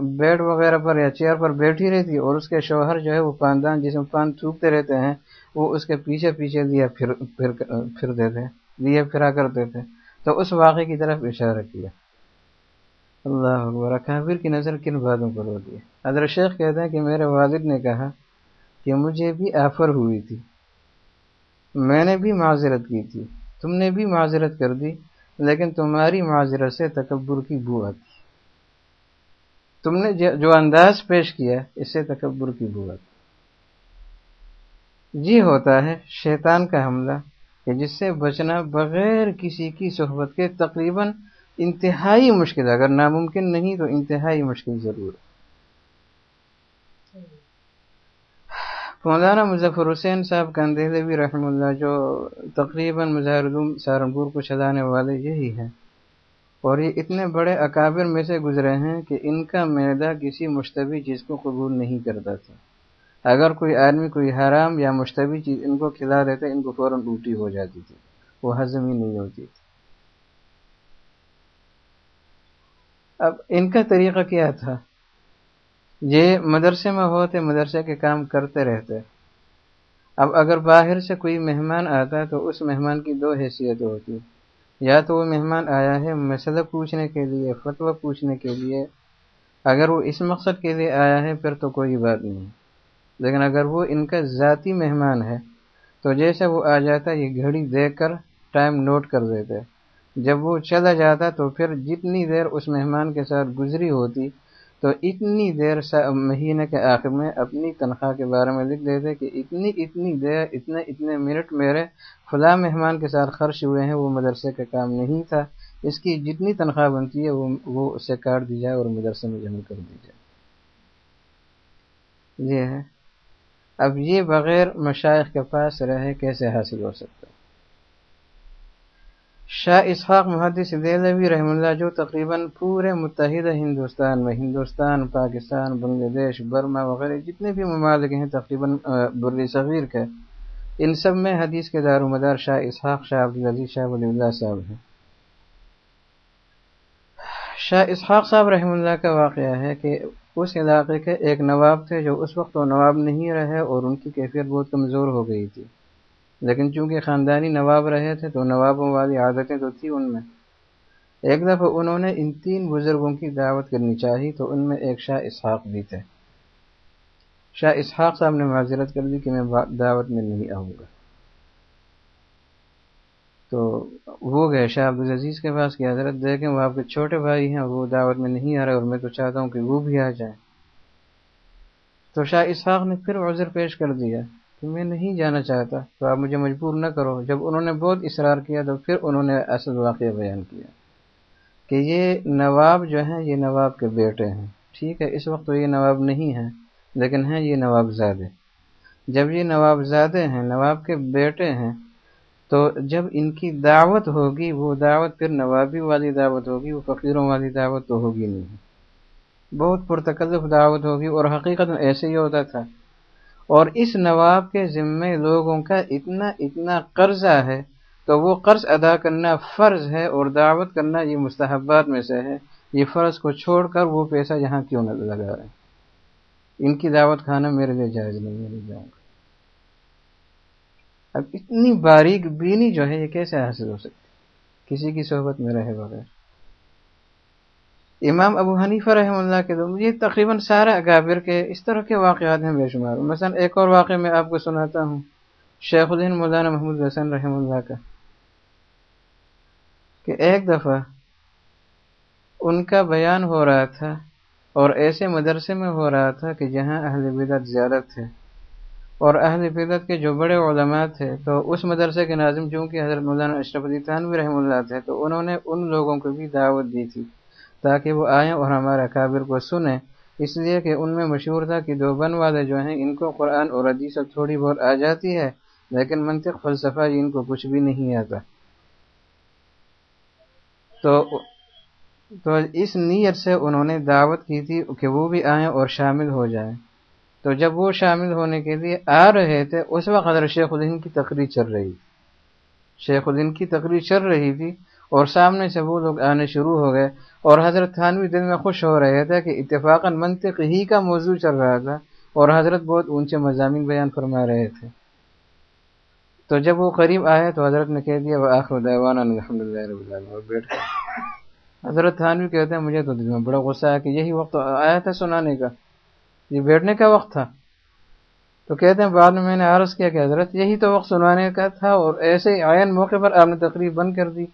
[SPEAKER 1] بیڈ وغیرہ پر یا چیئر پر بیٹھی رہتی اور اس کے شوہر جو ہے وہ پاندان جس میں پان تھوکتے رہتے ہیں، وہ اس کے پیچھے پیچھے دیا پھر پھر پھر دیتے دیے پھرا کرتے تھے تو اس واقعے کی طرف اشارہ کیا۔ اللہ اکبر کافر کی نظر کن باتوں پر ہوتی ہے۔ حضرت شیخ کہتے ہیں کہ میرے والد نے کہا کہ مجھے بھی آفر ہوئی تھی۔ میں نے بھی معذرت کی تھی۔ تم نے بھی معذرت کر دی، لیکن تمہاری معذرت سے تکبر کی بو آتی۔ تم نے جو انداز پیش کیا اس سے تکبر کی بو آتی جی ہوتا ہے، شیطان کا حملہ کہ جس سے بچنا بغیر کسی کی صحبت کے تقریباً انتہائی مشکل اگر ناممکن نہیں تو انتہائی مشکل ضرور ہے۔ مولانا مظفر حسین صاحب کا بھی رحم اللہ جو تقریباً مظاہر سہارنپور کو چلانے والے یہی ہیں۔ اور یہ اتنے بڑے اکابر میں سے گزرے ہیں کہ ان کا میدا کسی مشتبی چیز کو قبول نہیں کرتا تھا۔ اگر کوئی آدمی کوئی حرام یا مشتبی چیز ان کو کھلا دیتے ان کو فوراً الٹی ہو جاتی تھی۔ وہ ہضم ہی نہیں ہوتی۔ تھی اب ان کا طریقہ کیا تھا؟ یہ مدرسے میں ہوتے، مدرسے کے کام کرتے رہتے۔ اب اگر باہر سے کوئی مہمان آتا تو اس مہمان کی دو حیثیت ہوتی۔ یا تو وہ مہمان آیا ہے مسئلہ پوچھنے کے لیے، فتویٰ پوچھنے کے لیے۔ اگر وہ اس مقصد کے لیے آیا ہے، پھر تو کوئی بات نہیں۔ لیکن اگر وہ ان کا ذاتی مہمان ہے، تو جیسے وہ آ جاتا یہ گھڑی دیکھ کر ٹائم نوٹ کر دیتے جب وہ چلا جاتا تو پھر جتنی دیر اس مہمان کے ساتھ گزری ہوتی تو اتنی دیر مہینے کے آخر میں اپنی تنخواہ کے بارے میں لکھ دیتے کہ اتنی اتنی دیر اتنے اتنے منٹ میرے فلاں مہمان کے ساتھ خرچ ہوئے ہیں، وہ مدرسے کا کام نہیں تھا۔ اس کی جتنی تنخواہ بنتی ہے، وہ وہ اسے کاٹ دی جائے اور مدرسے میں جمع کر دی جائے۔ یہ ہے۔ اب یہ بغیر مشائق کے پاس رہے کیسے حاصل ہو سکتا شاہ اسحاق محدث دہلوی رحم اللہ جو تقریباً پورے متحدہ ہندوستان میں ہندوستان، پاکستان، بنگلہ دیش، برما وغیرہ جتنے بھی ممالک ہیں، تقریباً بر صغیر کے، ان سب میں حدیث کے دار و مدار شاہ اسحاق، شاہ عبدالعزیز شاہ ولی اللہ صاحب ہیں۔ شاہ اسحاق صاحب رحم اللہ کا واقعہ ہے کہ اس علاقے کے ایک نواب تھے جو اس وقت وہ نواب نہیں رہے اور ان کی کیفیت بہت کمزور ہو گئی تھی۔ لیکن چونکہ خاندانی نواب رہے تھے تو نوابوں والی عادتیں تو تھیں ان میں۔ ایک دفعہ انہوں نے ان تین بزرگوں کی دعوت کرنی چاہی تو ان میں ایک شاہ اسحاق بھی تھے۔ شاہ اسحاق صاحب نے معذرت کر دی کہ میں دعوت میں نہیں آؤں گا۔ تو وہ گئے شاہ عبدالعزیز کے پاس کہ حضرت دیکھیں وہ آپ کے چھوٹے بھائی ہیں وہ دعوت میں نہیں آ رہے اور میں تو چاہتا ہوں کہ وہ بھی آ جائیں۔ تو شاہ اسحاق نے پھر عذر پیش کر دیا۔ کہ میں نہیں جانا چاہتا تو آپ مجھے مجبور نہ کرو۔ جب انہوں نے بہت اصرار کیا تو پھر انہوں نے اصل واقعہ بیان کیا کہ یہ نواب جو ہیں، یہ نواب کے بیٹے ہیں۔ ٹھیک ہے، اس وقت تو یہ نواب نہیں ہیں، لیکن ہیں یہ نواب زادے۔ جب یہ نواب زادے ہیں، نواب کے بیٹے ہیں، تو جب ان کی دعوت ہوگی، وہ دعوت پھر نوابی والی دعوت ہوگی، وہ فقیروں والی دعوت تو ہوگی نہیں۔ بہت پرتکلف دعوت ہوگی اور حقیقت ایسے ہی ہوتا تھا۔ اور اس نواب کے ذمے لوگوں کا اتنا اتنا قرضہ ہے تو وہ قرض ادا کرنا فرض ہے اور دعوت کرنا یہ مستحبات میں سے ہے۔ یہ فرض کو چھوڑ کر وہ پیسہ یہاں کیوں نہ لگا رہے؟ ان کی دعوت کھانا میرے لیے جائز نہیں میں جاؤں گا۔ اب اتنی باریک بینی جو ہے، یہ کیسے حاصل ہو سکتی؟ کسی کی صحبت میں رہے بغیر۔ امام ابو حنیفہ رحم اللہ کے دو یہ تقریباً سارے اکابر کے اس طرح کے واقعات ہیں بے شمار۔ مثلا ایک اور واقعہ میں آپ کو سناتا ہوں۔ شیخ الدین مولانا محمود حسن رحم اللہ کا۔ کہ ایک دفعہ ان کا بیان ہو رہا تھا اور ایسے مدرسے میں ہو رہا تھا کہ جہاں اہل بدت زیادہ تھے اور اہل بدت کے جو بڑے علماء تھے، تو اس مدرسے کے ناظم، چونکہ حضرت مولانا اشرف علی تانوی رحم اللہ تھے، تو انہوں نے ان لوگوں کو بھی دعوت دی تھی۔ تاکہ وہ آئیں اور ہمارے کابر کو سنیں۔ اس لیے کہ ان میں مشہور تھا کہ دو بن والے جو ہیں، ان کو قرآن اور حدیث تھوڑی بہت آ جاتی ہے، لیکن منطق فلسفہ ان کو کچھ بھی نہیں آتا۔ تو تو اس نیت سے انہوں نے دعوت کی تھی کہ وہ بھی آئیں اور شامل ہو جائیں۔ تو جب وہ شامل ہونے کے لیے آ رہے تھے، اس وقت حضرت شیخ الدین کی تقریر چل رہی۔ تھی شیخ الدین کی تقریر چل رہی تھی اور سامنے سے وہ لوگ آنے شروع ہو گئے۔ اور حضرت تھانوی دل میں خوش ہو رہے تھے کہ اتفاقاً منطق ہی کا موضوع چل رہا تھا اور حضرت بہت اونچے مضامین بیان فرما رہے تھے۔ تو جب وہ قریب آئے تو حضرت نے کہہ دیا آخر دیوان الحمد للہ رب العالمین۔ اور بیٹھ حضرت تھانوی کہتے ہیں، مجھے تو دل میں بڑا غصہ ہے کہ یہی وقت آیا تھا سنانے کا۔ یہ بیٹھنے کا وقت تھا۔ تو کہتے ہیں، بعد میں میں نے عرض کیا کہ حضرت، یہی تو وقت سنانے کا تھا اور ایسے ہی آئین موقع پر آپ نے تقریب بند کر دی۔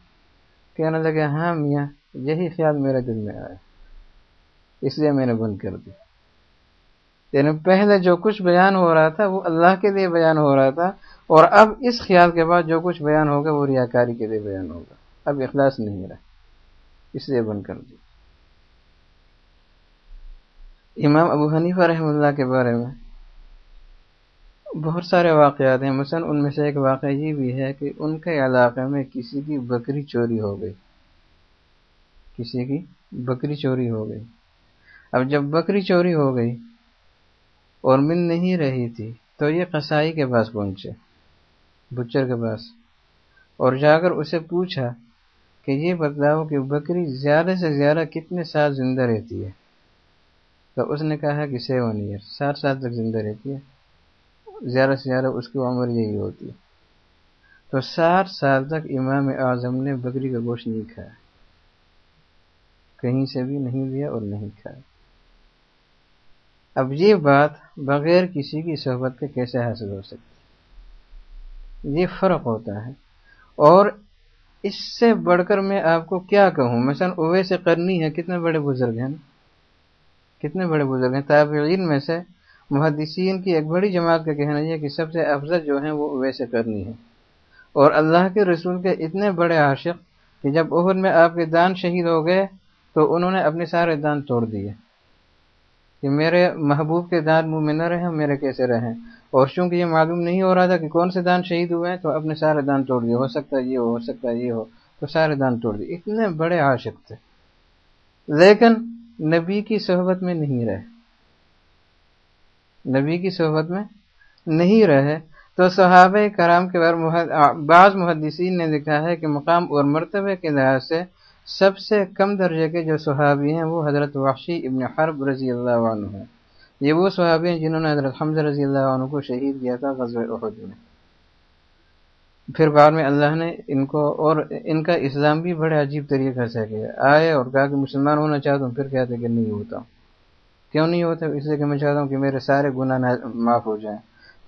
[SPEAKER 1] کہنے لگے ہاں میاں۔ یہی خیال میرے دل میں آیا۔ اس لیے میں نے بند کر دی یعنی پہلے جو کچھ بیان ہو رہا تھا وہ اللہ کے لیے بیان ہو رہا تھا، اور اب اس خیال کے بعد جو کچھ بیان ہوگا وہ ریاکاری کے لیے بیان ہوگا۔ اب اخلاص نہیں رہا۔ اس لیے بند کر دی امام ابو حنیفہ رحم اللہ کے بارے میں بہت سارے واقعات ہیں۔ مثلا ان میں سے ایک واقعہ یہ بھی ہے کہ ان کے علاقے میں کسی کی بکری چوری ہو گئی۔ کسی کی بکری چوری ہو گئی۔ اب جب بکری چوری ہو گئی اور مل نہیں رہی تھی تو یہ قصائی کے پاس پہنچے، بچر کے پاس۔ اور جا کر اسے پوچھا کہ یہ بتلاؤ کہ بکری زیادہ سے زیادہ کتنے سال زندہ رہتی ہے؟ تو اس نے کہا کہ سیون ایئر سات سال تک زندہ رہتی ہے۔ زیادہ سے زیادہ اس کی عمر یہی ہوتی۔ ہے تو ساٹھ سال تک امام اعظم نے بکری کا گوشت نہیں کھایا۔ کہیں سے بھی نہیں لیا اور نہیں کھایا۔ اب یہ بات بغیر کسی کی صحبت کے کیسے حاصل ہو سکتی؟ یہ فرق ہوتا ہے۔ اور اس سے بڑھ کر میں آپ کو کیا کہوں؟ مثلا اوے سے کرنی ہے، کتنے بڑے بزرگ ہیں؟ کتنے بڑے بزرگ ہیں؟ تابعین میں سے محدثین کی ایک بڑی جماعت کا کہنا یہ کہ سب سے افضل جو ہیں وہ ویسے کرنی ہے اور اللہ کے رسول کے اتنے بڑے عاشق کہ جب عہد میں آپ کے دان شہید ہو گئے تو انہوں نے اپنے سارے دان توڑ دیے کہ میرے محبوب کے دان منہ میں نہ رہیں، میرے کیسے رہیں؟ اور چونکہ یہ معلوم نہیں ہو رہا تھا کہ کون سے دان شہید ہوئے ہیں، تو اپنے سارے دان توڑ دیے۔ ہو سکتا ہے یہ ہو ہو سکتا ہے یہ ہو۔ تو سارے دان توڑ دیے۔ اتنے بڑے عاشق تھے۔ لیکن نبی کی صحبت میں نہیں رہے۔ نبی کی صحبت میں نہیں رہے۔ تو صحابہ کرام کے بعض محدثین نے لکھا ہے کہ مقام اور مرتبہ کے لحاظ سے سب سے کم درجے کے جو صحابی ہیں وہ حضرت وحشی ابن حرب رضی اللہ عنہ ہیں۔ یہ وہ صحابی ہیں جنہوں نے حضرت حمزہ رضی اللہ عنہ کو شہید کیا تھا غزوہ احد میں۔ پھر بعد میں اللہ نے ان کو اور ان کا اسلام بھی بڑے عجیب طریقے سے کیا۔ آئے اور کہا کہ مسلمان ہونا چاہتا ہوں، پھر کہتے کہ نہیں ہوتا۔ ہوں کیوں نہیں ہوتا؟ اس لیے کہ میں چاہتا ہوں کہ میرے سارے گناہ معاف ہو جائیں۔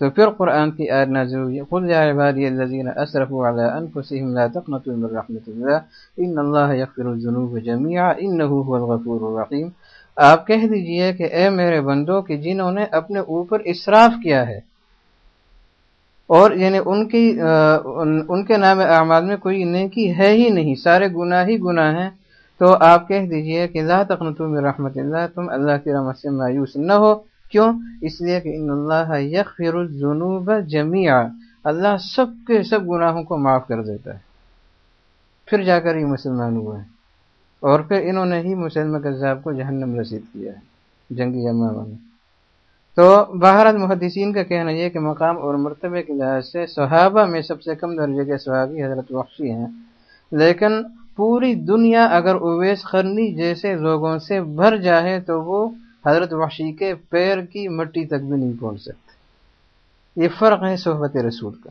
[SPEAKER 1] تو پھر قرآن کی آیت نازل ہوئی قل یا عبادی الذین اسرفوا علی انفسهم لا تقنطوا من رحمت اللہ ان اللہ یغفر الذنوب جميعا انه هو الغفور الرحیم۔ آپ کہہ دیجیے کہ اے میرے بندوں کہ جنہوں نے اپنے اوپر اسراف کیا ہے اور یعنی ان کی ان کے نام اعمال میں کوئی نیکی ہے ہی نہیں، سارے گناہ ہی گناہ ہیں، تو آپ کہہ دیجیے کہ لا تقنطوا من رحمت اللہ، تم اللہ کی رحمت سے مایوس نہ ہو۔ کیوں؟ اس لیے کہ ان اللہ یغفر الذنوب جميعا اللہ سب کے سب گناہوں کو معاف کر دیتا ہے۔ پھر جا کر یہ مسلمان ہوئے۔ ہیں اور پھر انہوں نے ہی مسلم کذاب کو جہنم رسید کیا ہے۔ جنگی امام میں۔ تو بہرحال محدثین کا کہنا یہ کہ مقام اور مرتبے کے لحاظ سے صحابہ میں سب سے کم درجے کے صحابی حضرت وحشی ہیں۔ لیکن پوری دنیا اگر اویس خرنی جیسے لوگوں سے بھر جائے تو وہ حضرت وحشی کے پیر کی مٹی تک بھی نہیں پہنچ سکتے۔ یہ فرق ہے صحبت رسول کا۔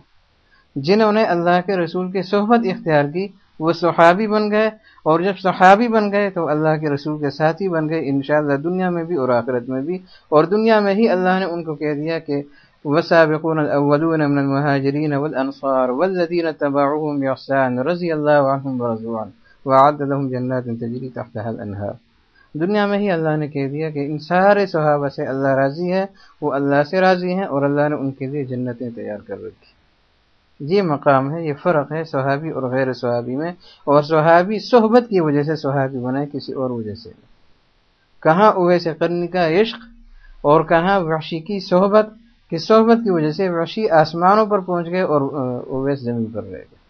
[SPEAKER 1] جنہوں نے اللہ کے رسول کی صحبت اختیار کی، وہ صحابی بن گئے۔ اور جب صحابی بن گئے تو اللہ کے رسول کے ساتھی بن گئے، انشاءاللہ دنیا میں بھی اور آخرت میں بھی۔ اور دنیا میں ہی اللہ نے ان کو کہہ دیا کہ، وسابقون الاولون من المهاجرين والانصار والذين تبعوهم باحسان رضي الله عنهم ورضوا عنه وعد لهم جنات تجري تحتها الانهار دنیا میں ہی اللہ نے کہہ دیا کہ ان سارے صحابہ سے اللہ راضی ہے، وہ اللہ سے راضی ہیں اور اللہ نے ان کے لیے جنتیں تیار کر رکھی۔ یہ مقام ہے، یہ فرق ہے صحابی اور غیر صحابی میں اور صحابی صحبت کی وجہ سے صحابی بنا کسی اور وجہ سے۔ کہاں اوے سے کرنے کا عشق اور کہاں وحشی کی صحبت کی صحبت کی وجہ سے وحشی آسمانوں پر پہنچ گئے اور اویس زمین پر رہ گئے۔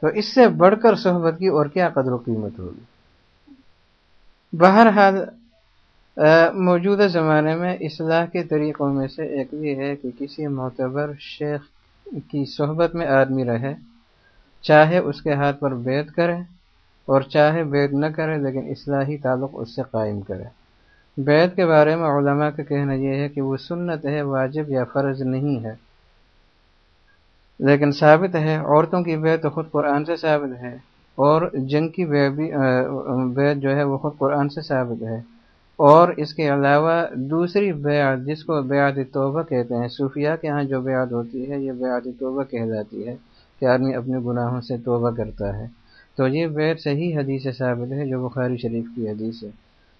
[SPEAKER 1] تو اس سے بڑھ کر صحبت کی اور کیا قدر و قیمت ہوگی؟ بہرحال موجودہ زمانے میں اصلاح کے طریقوں میں سے ایک یہ ہے کہ کسی معتبر شیخ کی صحبت میں آدمی رہے، چاہے اس کے ہاتھ پر بیت کرے اور چاہے بیت نہ کرے، لیکن اصلاحی تعلق اس سے قائم کرے۔ بیت کے بارے میں علماء کا کہنا یہ ہے کہ وہ سنت ہے، واجب یا فرض نہیں ہے۔ لیکن ثابت ہے، عورتوں کی بیت خود قرآن سے ثابت ہے۔ اور جنگ کی بیت جو ہے وہ خود قرآن سے ثابت ہے۔ اور اس کے علاوہ دوسری بیعت جس کو بیعت توبہ کہتے ہیں صوفیہ کے ہاں جو بیعت ہوتی ہے، یہ بیعت توبہ کہلاتی ہے کہ آدمی اپنے گناہوں سے توبہ کرتا ہے۔ تو یہ بیعت صحیح حدیث ثابت ہے جو بخاری شریف کی حدیث ہے۔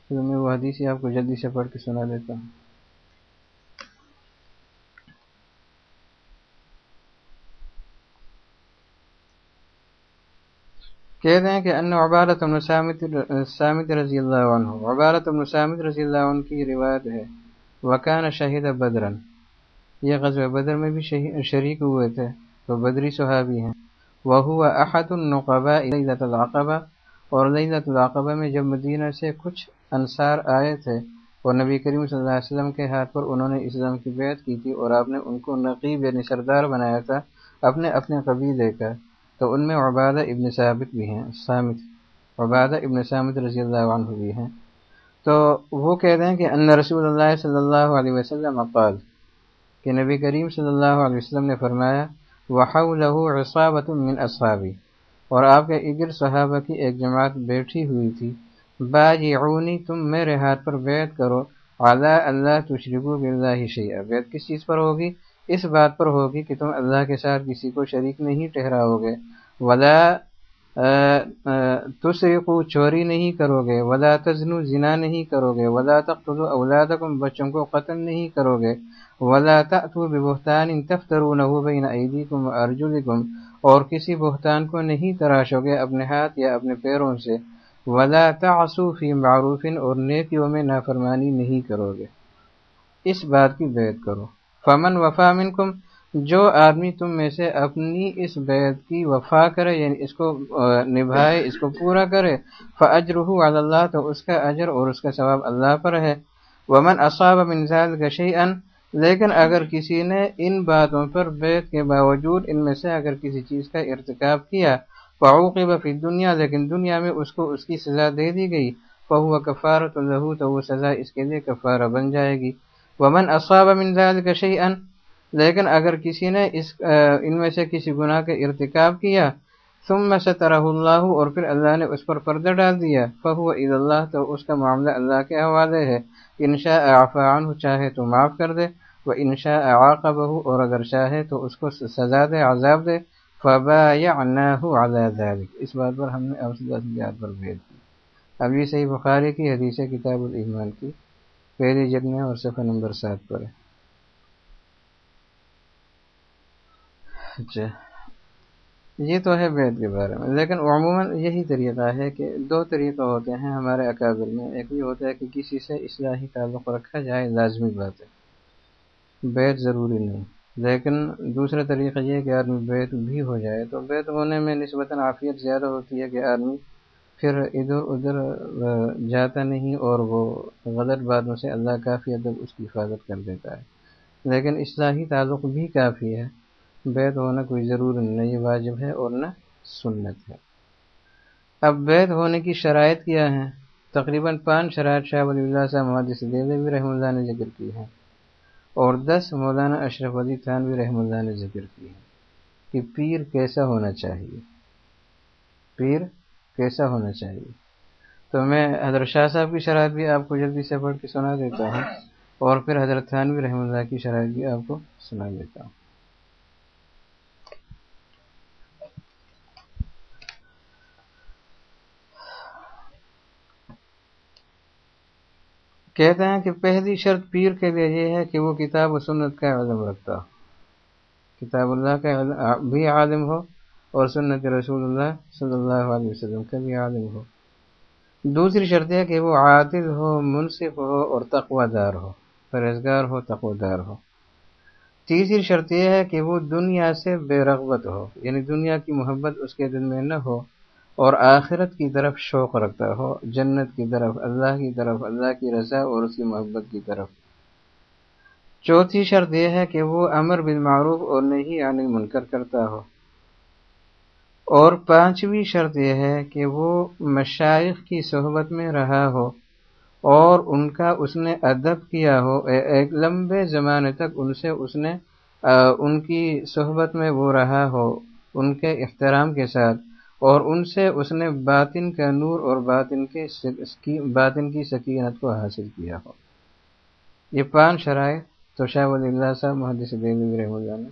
[SPEAKER 1] تو میں وہ حدیث آپ کو جلدی سے پڑھ کے سنا دیتا ہوں۔ کہتے ہیں کہ ان عبارت بن سامت رضی اللہ عنہ عبارت بن سامت رضی اللہ عنہ کی روایت ہے، وکان شہید بدرن۔ یہ غزوہ بدر میں بھی شریک ہوئے تھے، تو بدری صحابی ہیں۔ وہ احد النقبہ لیلت العقبہ۔ اور لیلت العقبہ میں جب مدینہ سے کچھ انصار آئے تھے اور نبی کریم صلی اللہ علیہ وسلم کے ہاتھ پر انہوں نے اسلام کی بیعت کی تھی اور آپ نے ان کو نقیب یعنی سردار بنایا تھا اپنے اپنے قبیلے کا۔ تو ان میں عبادہ ابن ثابت بھی ہیں، سامت، عبادہ ابن سامت رضی اللہ عنہ بھی ہیں۔ تو وہ کہتے ہیں کہ ان رسول اللہ صلی اللہ علیہ وسلم اقال کہ نبی کریم صلی اللہ علیہ وسلم نے فرمایا عصابت من اصحابی اور آپ کے اگر صحابہ کی ایک جماعت بیٹھی ہوئی تھی، باجعونی، تم میرے ہاتھ پر بیعت کرو اعلیٰ اللہ تشرکو باللہ شیعہ بیعت کس چیز پر ہوگی؟ اس بات پر ہوگی کہ تم اللہ کے ساتھ کسی کو شریک نہیں ٹھہراؤ گے ولا تسرقو چوری نہیں کرو گے ولا تزنو زنا نہیں کرو گے ولا تقتلوا اولادکم بچوں کو قتل نہیں کرو گے ولا تأتوا ببہتان تفترونه بین ایدیکم وارجلکم اور کسی بہتان کو نہیں تراشو گے اپنے ہاتھ یا اپنے پیروں سے۔ ولا تعصوا فی معروف اور نیکیوں میں نافرمانی نہیں کرو گے اس بات کی بیعت کرو۔ فمن وفا منکم، جو آدمی تم میں سے اپنی اس بیعت کی وفا کرے یعنی اس کو نبھائے، اس کو پورا کرے فاجرہ علی اللہ، تو اس کا اجر اور اس کا ثواب اللہ پر ہے۔ ومن اصاب من ذلك شيئا لیکن اگر کسی نے ان باتوں پر بیعت کے باوجود ان میں سے اگر کسی چیز کا ارتکاب کیا، فعوقب فی دنیا لیکن دنیا میں اس کو اس کی سزا دے دی گئی فهو کفارۃ له تو وہ سزا اس کے لیے کفارہ بن جائے گی۔ ومن اصاب من ذلك شيئا لیکن اگر کسی نے اس ان میں سے کسی گناہ کا ارتکاب کیا، ثم سترہ اللہ اور پھر اللہ نے اس پر پردہ ڈال دیا فہو عید اللہ تو اس کا معاملہ اللہ کے حوالے ہے۔ انشاء عفا عنہ چاہے تو معاف کر دے۔ وہ انشاء عاقبہ اور اگر چاہے تو اس کو سزا دے، عذاب دے۔ فبایعناہ علی ذلك۔ اس بات پر ہم نے افضل ذات پر بھیج دی اب یہ صحیح بخاری کی، حدیث کتاب الایمان کی۔ پہلی جب میں اور صفحہ نمبر سات پر ہے۔ اچھا۔ یہ تو ہے بیت کے بارے میں، لیکن عموماً یہی طریقہ ہے کہ دو طریقہ ہوتے ہیں ہمارے اکابر میں۔ ایک یہ ہوتا ہے کہ کسی سے اصلاحی تعلق رکھا جائے، لازمی بات ہے۔ بیت ضروری نہیں، لیکن دوسرا طریقہ یہ کہ آدمی بیت بھی ہو جائے، تو بیت ہونے میں نسبتاً عافیت زیادہ ہوتی ہے کہ آدمی پھر ادھر ادھر جاتا نہیں اور وہ غلط باتوں سے اللہ کافی ادب اس کی حفاظت کر دیتا ہے۔ لیکن اصلاحی تعلق بھی کافی ہے۔ بیت ہونا کوئی ضرور نہیں واجب ہے اور نہ سنت ہے۔ اب بیت ہونے کی شرائط کیا ہیں؟ تقریباً پانچ شرائط شاہ ولی اللہ صاحب محدث دیوی رحم اللہ نے ذکر کی ہے اور دس مولانا اشرف علی تھانوی رحم اللہ نے ذکر کی ہے کہ پیر کیسا ہونا چاہیے۔ پیر کیسا ہونا چاہیے؟ تو میں حضرت شاہ صاحب کی شرائط بھی آپ کو جلدی سے پڑھ کے سنا دیتا ہوں اور پھر حضرت تھانوی رحم اللہ کی شرائط بھی آپ کو سنا دیتا ہوں۔ کہتے ہیں کہ پہلی شرط پیر کے لیے یہ ہے کہ وہ کتاب و سنت کا علم رکھتا ہو۔ کتاب اللہ کا بھی عالم ہو اور سنت رسول اللہ صلی اللہ علیہ وسلم کا بھی عالم ہو۔ دوسری شرط ہے کہ وہ عادل ہو، منصف ہو اور تقوی دار ہو پرہزگار ہو، تقوی دار ہو۔ تیسری شرط یہ ہے کہ وہ دنیا سے بے رغبت ہو یعنی دنیا کی محبت اس کے دل میں نہ ہو اور آخرت کی طرف شوق رکھتا ہو، جنت کی طرف، اللہ کی طرف، اللہ کی رضا اور اس کی محبت کی طرف۔ چوتھی شرط یہ ہے کہ وہ امر بالمعروف اور نہیں عن منکر کرتا ہو۔ اور پانچویں شرط یہ ہے کہ وہ مشائق کی صحبت میں رہا ہو اور ان کا اس نے ادب کیا ہو۔ ایک لمبے زمانے تک ان سے اس نے ان کی صحبت میں وہ رہا ہو، ان کے احترام کے ساتھ۔ اور ان سے اس نے باطن کا نور اور باطن کے باطن کی سکینت کو حاصل کیا ہو۔ یہ پانچ شرائط تو شاہ ولی اللہ صاحب محدث رحم اللہ نے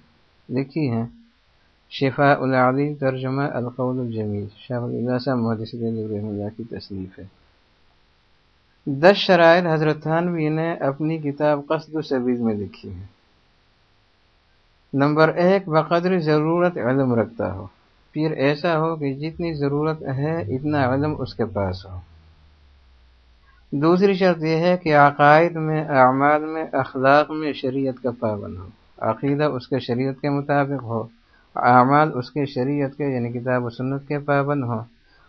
[SPEAKER 1] لکھی ہیں۔ شفاء العلی ترجمہ القول الجمیل شاہ اللہ صاحب محدث رحم اللہ کی تصنیف ہے۔ دس شرائط حضرت تھانوی نے اپنی کتاب قصد و سبیز میں لکھی ہے نمبر ایک، بقدر ضرورت علم رکھتا ہو۔ پھر ایسا ہو کہ جتنی ضرورت ہے اتنا علم اس کے پاس ہو۔ دوسری شرط یہ ہے کہ عقائد میں، اعمال میں، اخلاق میں شریعت کا پابند ہو۔ عقیدہ اس کے شریعت کے مطابق ہو۔ اعمال اس کے شریعت کے یعنی کتاب و سنت کے پابند ہوں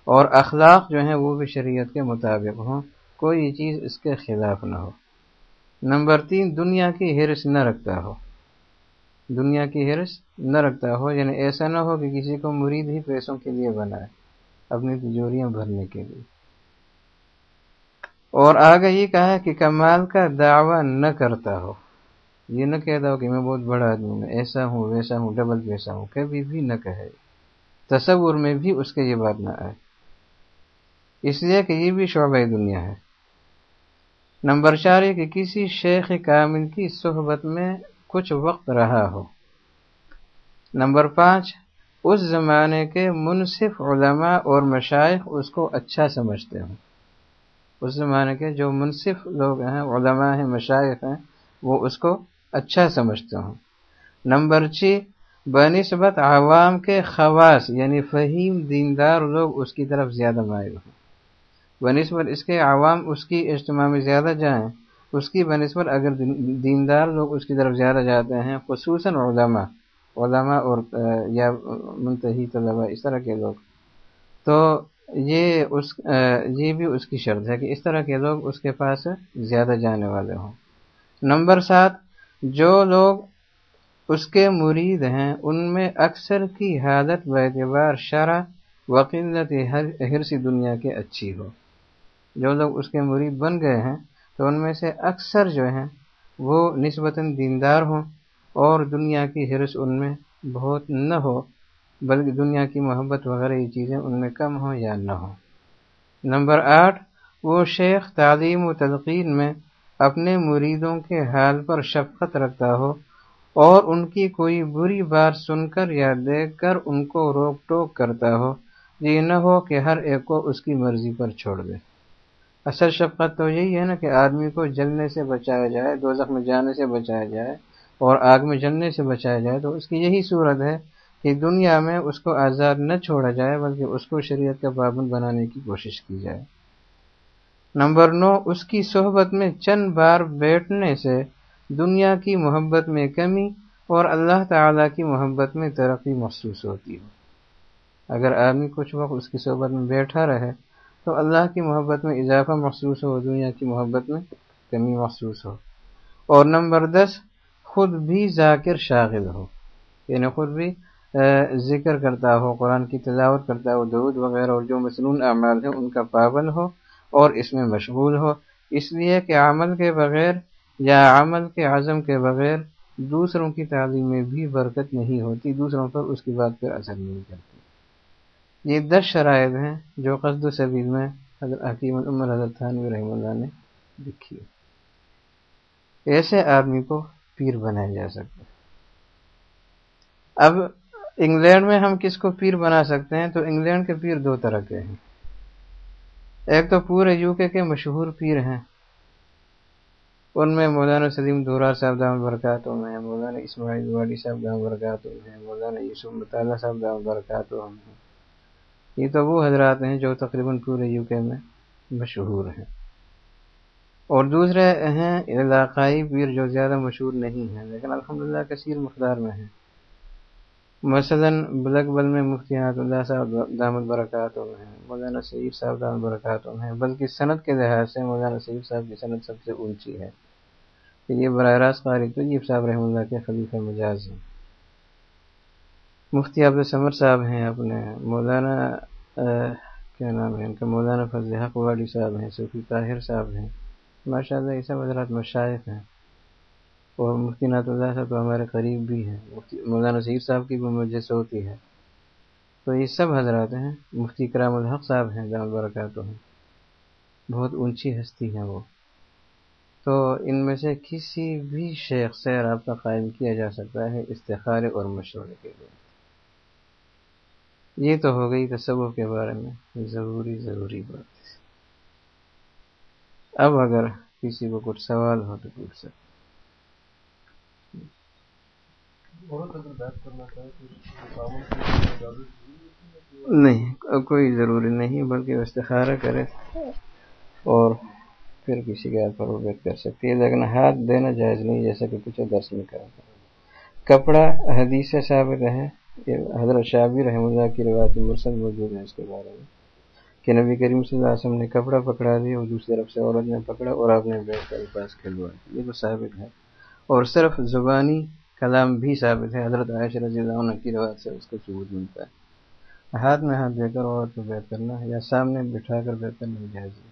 [SPEAKER 1] اور اخلاق جو ہیں وہ بھی شریعت کے مطابق ہوں، کوئی چیز اس کے خلاف نہ ہو۔ نمبر تین، دنیا کی حرص نہ رکھتا ہو۔ دنیا کی حرص نہ رکھتا ہو یعنی ایسا نہ ہو کہ کسی کو مرید ہی پیسوں کے لیے بنائے، اپنی تجوریاں بھرنے کے لیے۔ اور آگے یہ کہا کہ کمال کا دعویٰ نہ کرتا ہو۔ یہ نہ کہتا ہو کہ میں بہت بڑا آدمی ہوں ایسا ہوں، ویسا ہوں، ڈبل پیسہ ہوں، کبھی بھی نہ کہے۔ تصور میں بھی اس کے یہ بات نہ آئے۔ اس لیے کہ یہ بھی شعبہ دنیا ہے۔ نمبر چار ہے کہ کسی شیخ کامل کی صحبت میں کچھ وقت رہا ہو۔ نمبر پانچ، اس زمانے کے منصف علماء اور مشائق اس کو اچھا سمجھتے ہوں۔ اس زمانے کے جو منصف لوگ ہیں، علماء ہیں مشائق ہیں، وہ اس کو اچھا سمجھتے ہوں۔ نمبر چھ بنسبت عوام کے خواص یعنی فہیم دیندار لوگ اس کی طرف زیادہ مائل ہوں۔ بنسبت اس کے عوام اس کی اجتماع میں زیادہ جائیں۔ اس کی بنسبت اگر دیندار لوگ اس کی طرف زیادہ جاتے ہیں، خصوصاً علماء علماء اور، یا منتحی طلباء، اس طرح کے لوگ۔ تو یہ اس، یہ بھی اس کی شرط ہے کہ اس طرح کے لوگ اس کے پاس زیادہ جانے والے ہوں۔ نمبر سات جو لوگ اس کے مرید ہیں، ان میں اکثر کی حالت اعتبار شرح وقلت ہر سی دنیا کے اچھی ہو۔ جو لوگ اس کے مرید بن گئے ہیں، تو ان میں سے اکثر جو ہیں، وہ نسبتاً دیندار ہوں اور دنیا کی حرص ان میں بہت نہ ہو، بلکہ دنیا کی محبت وغیرہ یہ چیزیں ان میں کم ہوں یا نہ ہوں۔ نمبر آٹھ، وہ شیخ تعلیم و تلقین میں اپنے مریدوں کے حال پر شفقت رکھتا ہو اور ان کی کوئی بری بات سن کر یا دیکھ کر ان کو روک ٹوک کرتا ہو، یہ نہ ہو کہ ہر ایک کو اس کی مرضی پر چھوڑ دے۔ اصل شفقت تو یہی ہے نا کہ آدمی کو جلنے سے بچایا جائے دو میں جانے سے بچایا جائے اور آگ میں جلنے سے بچایا جائے، تو اس کی یہی صورت ہے کہ دنیا میں اس کو آزاد نہ چھوڑا جائے، بلکہ اس کو شریعت کا پابند بنانے کی کوشش کی جائے۔ نمبر نو، اس کی صحبت میں چند بار بیٹھنے سے دنیا کی محبت میں کمی اور اللہ تعالی کی محبت میں ترقی محسوس ہوتی ہو اگر آدمی کچھ وقت اس کی صحبت میں بیٹھا رہے تو اللہ کی محبت میں اضافہ محسوس ہو، دنیا کی محبت میں کمی محسوس ہو۔ اور نمبر دس، خود بھی ذاکر شاغل ہو۔ یعنی خود بھی ذکر کرتا ہو، قرآن کی تلاوت کرتا ہو درود وغیرہ اور جو مصنون اعمال ہیں، ان کا پابند ہو۔ اور اس میں مشغول ہو۔ اس لیے کہ عمل کے بغیر یا عمل کے عزم کے بغیر دوسروں کی تعلیم میں بھی برکت نہیں ہوتی، دوسروں پر اس کی بات پر اثر نہیں کرتی۔ یہ دس شرائط ہیں جو قصد و سبیل میں حضرت حکیم العمر حضرت تھانوی رحمہ اللہ نے لکھی۔ ایسے آدمی کو پیر بنایا جا سکتا اب انگلینڈ میں ہم کس کو پیر بنا سکتے ہیں؟ تو انگلینڈ کے پیر دو طرح کے ہیں۔ ایک تو پورے یو کے کے مشہور پیر ہیں۔ ان میں مولانا سلیم دورا صاحب دام برکاتوں میں مولانا اسماعیل والی صاحب دام برکاتوں میں مولانا یوسف مطالعہ صاحب دام برکاتوں میں یہ تو وہ حضرات ہیں جو تقریباً پورے یو کے میں مشہور ہیں۔ اور دوسرے ہیں علاقائی پیر جو زیادہ مشہور نہیں ہیں، لیکن الحمدللہ کثیر مقدار میں ہیں۔ مثلا بلک بل میں مفتی اللہ صاحب دامد برکات ہیں، مولانا سعید صاحب دامد برکات ہیں، بلکہ صنعت کے لحاظ سے مولانا سعید صاحب کی صنعت سب سے اونچی ہے۔ کہ یہ براہ راست قاری طیب صاحب رحمۃ اللہ کے خلیفہ مجاز ہیں۔ مفتی عبد السمر صاحب ہیں اپنے، مولانا کیا نام ہے ان کا، مولانا فضل حق والی صاحب ہیں، صوفی طاہر صاحب ہیں۔ ماشاء اللہ یہ سب حضرات مشائق ہیں۔ اور مفتی نعت اللہ صاحب تو ہمارے قریب بھی ہیں۔ مفتی مولانا سعید صاحب کی بھی مجھے ہوتی ہے۔ تو یہ سب حضرات ہیں۔ مفتی کرام الحق صاحب ہیں جامع برکات ہیں۔ بہت اونچی ہستی ہیں وہ۔ تو ان میں سے کسی بھی شیخ سے رابطہ قائم کیا جا سکتا ہے استخارے اور مشورے کے لیے۔ یہ تو ہو گئی تصور کے بارے میں۔ ضروری ضروری بات۔ اب اگر کسی کو کچھ سوال ہو تو پوچھ سکتے نہیں کوئی ضروری نہیں بلکہ استخارہ کرے اور پھر کسی کے ہاتھ پر وہ بیت کر سکتی ہے۔ لیکن ہاتھ دینا جائز نہیں، جیسا کہ کچھ درس میں کرا کپڑا حدیث سے ثابت ہے حضرت شابی رحم اللہ کی روایت مرسل موجود ہے اس کے بارے میں، کہ نبی کریم صلی اللہ علیہ وسلم نے کپڑا پکڑا دیا اور دوسری طرف سے عورت نے پکڑا اور آپ نے بیٹھ کر پاس کھلوایا یہ تو ثابت ہے۔ اور صرف زبانی کلام بھی ثابت ہے حضرت عائشہ رضی اللہ عنہ کی روایت سے اس کا ثبوت ملتا ہے۔ ہاتھ میں ہاتھ دے کر عورت کو بیت کرنا یا سامنے بٹھا کر بیت کرنا جائز ہے۔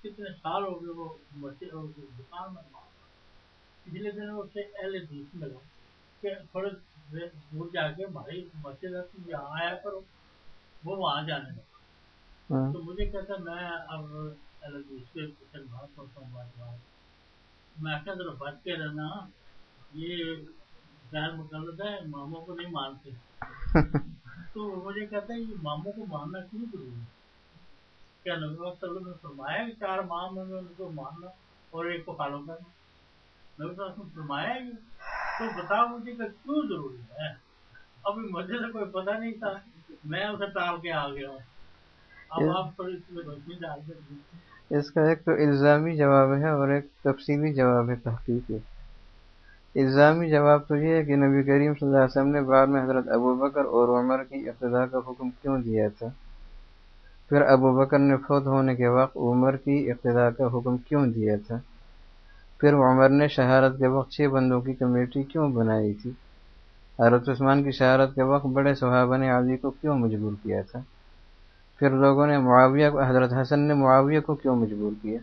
[SPEAKER 2] کتنے سال ہو گئے وہ دکان میں پچھلے دن اسے ایل ملا کہ تھوڑے دور جا کے بھائی مسجد یہاں آیا کرو وہ وہاں جانے لگا۔ ہاں۔ تو مجھے کہتا میں اب اس کے بات کرتا ہوں بات بات۔ میں کہا ذرا بچ کے رہنا یہ غیر مقلد ہے ماموں کو نہیں مانتے۔ تو مجھے کہتا ہے یہ ماموں کو ماننا کیوں ضروری ہے؟ کیا نبی نے فرمایا کہ چار مام میں ان کو ماننا اور ایک کو فالو کرنا۔ فرمایا تو بتاؤ مجھے کہ کیوں ضروری ہے؟ ابھی مجھے کوئی پتہ نہیں تھا۔ میں اسے ٹال کے آ گیا ہوں۔ اب آپ تھوڑی اس میں روشنی ڈال دیں
[SPEAKER 1] اس کا ایک تو الزامی جواب ہے اور ایک تفصیلی جواب ہے تحقیقی الزامی جواب تو یہ ہے کہ نبی کریم صلی اللہ علیہ وسلم نے بعد میں حضرت ابو بکر اور عمر کی ابتدا کا حکم کیوں دیا تھا؟ پھر ابو بکر نے فوت ہونے کے وقت عمر کی ابتدا کا حکم کیوں دیا تھا؟ پھر عمر نے شہارت کے وقت چھ بندوں کی کمیٹی کیوں بنائی تھی؟ حضرت عثمان کی شہارت کے وقت بڑے صحابہ نے علی کو کیوں مجبور کیا تھا؟ پھر لوگوں نے معاویہ کو حضرت حسن نے معاویہ کو کیوں مجبور کیا؟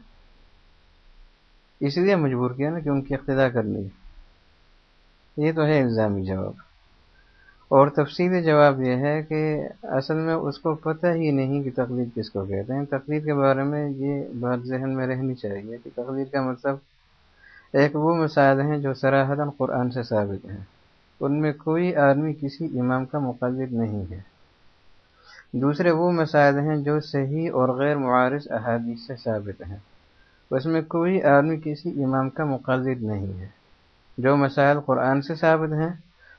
[SPEAKER 1] اس لیے مجبور کیا نا کہ ان کی اقتدا کرنی یہ تو ہے الزامی جواب۔ اور تفصیلی جواب یہ ہے کہ اصل میں اس کو پتہ ہی نہیں کہ تقلید کس کو کہتے ہیں۔ تقلید کے بارے میں یہ بات ذہن میں رہنی چاہیے کہ تقلید کا مطلب ایک وہ مسائل ہیں جو سراہدن قرآن سے ثابت ہیں۔ ان میں کوئی آدمی کسی امام کا مقلد نہیں ہے۔ دوسرے وہ مسائل ہیں جو صحیح اور غیر معارض احادیث سے ثابت ہیں۔ اس میں کوئی آدمی کسی امام کا مقلد نہیں ہے۔ جو مسائل قرآن سے ثابت ہیں،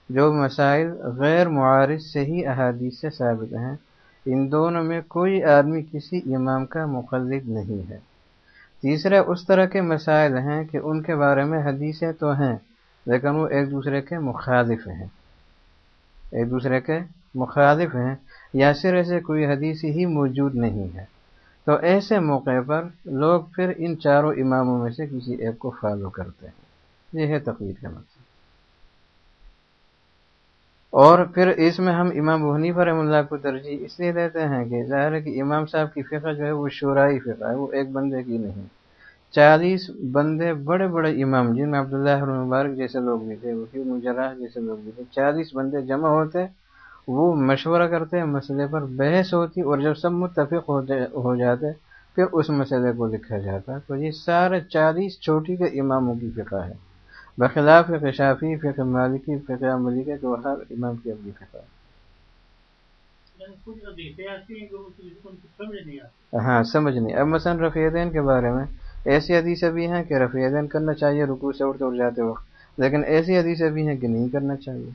[SPEAKER 1] جو مسائل غیر معارض صحیح احادیث سے ثابت ہیں، ان دونوں میں کوئی آدمی کسی امام کا مقلد نہیں ہے۔ تیسرے اس طرح کے مسائل ہیں کہ ان کے بارے میں حدیثیں تو ہیں، لیکن وہ ایک دوسرے کے مخالف ہیں۔ ایک دوسرے کے مخالف ہیں، یا سرے سے کوئی حدیث ہی موجود نہیں ہے۔ تو ایسے موقع پر لوگ پھر ان چاروں اماموں میں سے کسی ایک کو فالو کرتے ہیں۔ یہ ہے تقریر کا مطلب اور پھر اس میں ہم امام بہنی پر اللہ کو ترجیح اس لیے دیتے ہیں کہ ظاہر ہے کہ امام صاحب کی فقہ جو ہے وہ شورائی فقہ ہے، وہ ایک بندے کی نہیں۔ چالیس بندے بڑے بڑے امام، جن میں عبداللہ المبارک جیسے لوگ بھی تھے وکیل مجرح جیسے لوگ بھی تھے۔ چالیس بندے جمع ہوتے، وہ مشورہ کرتے، مسئلے پر بحث ہوتی اور جب سب متفق ہو جاتے، پھر اس مسئلے کو لکھا جاتا۔ تو یہ سارے چالیس چھوٹی کے اماموں کی فقہ ہے۔ بخلاف فقہ شافی فقہ مالکی فقہ عملی کے ہر امام کی اپنی فقہ ہے ہاں سمجھ نہیں۔ اب مثلا رفیدین کے بارے میں ایسی حدیثیں بھی ہیں کہ رفیدین کرنا چاہیے رکو سے اڑتے اڑ جاتے وقت لیکن ایسی حدیثیں بھی ہیں کہ نہیں کرنا چاہیے۔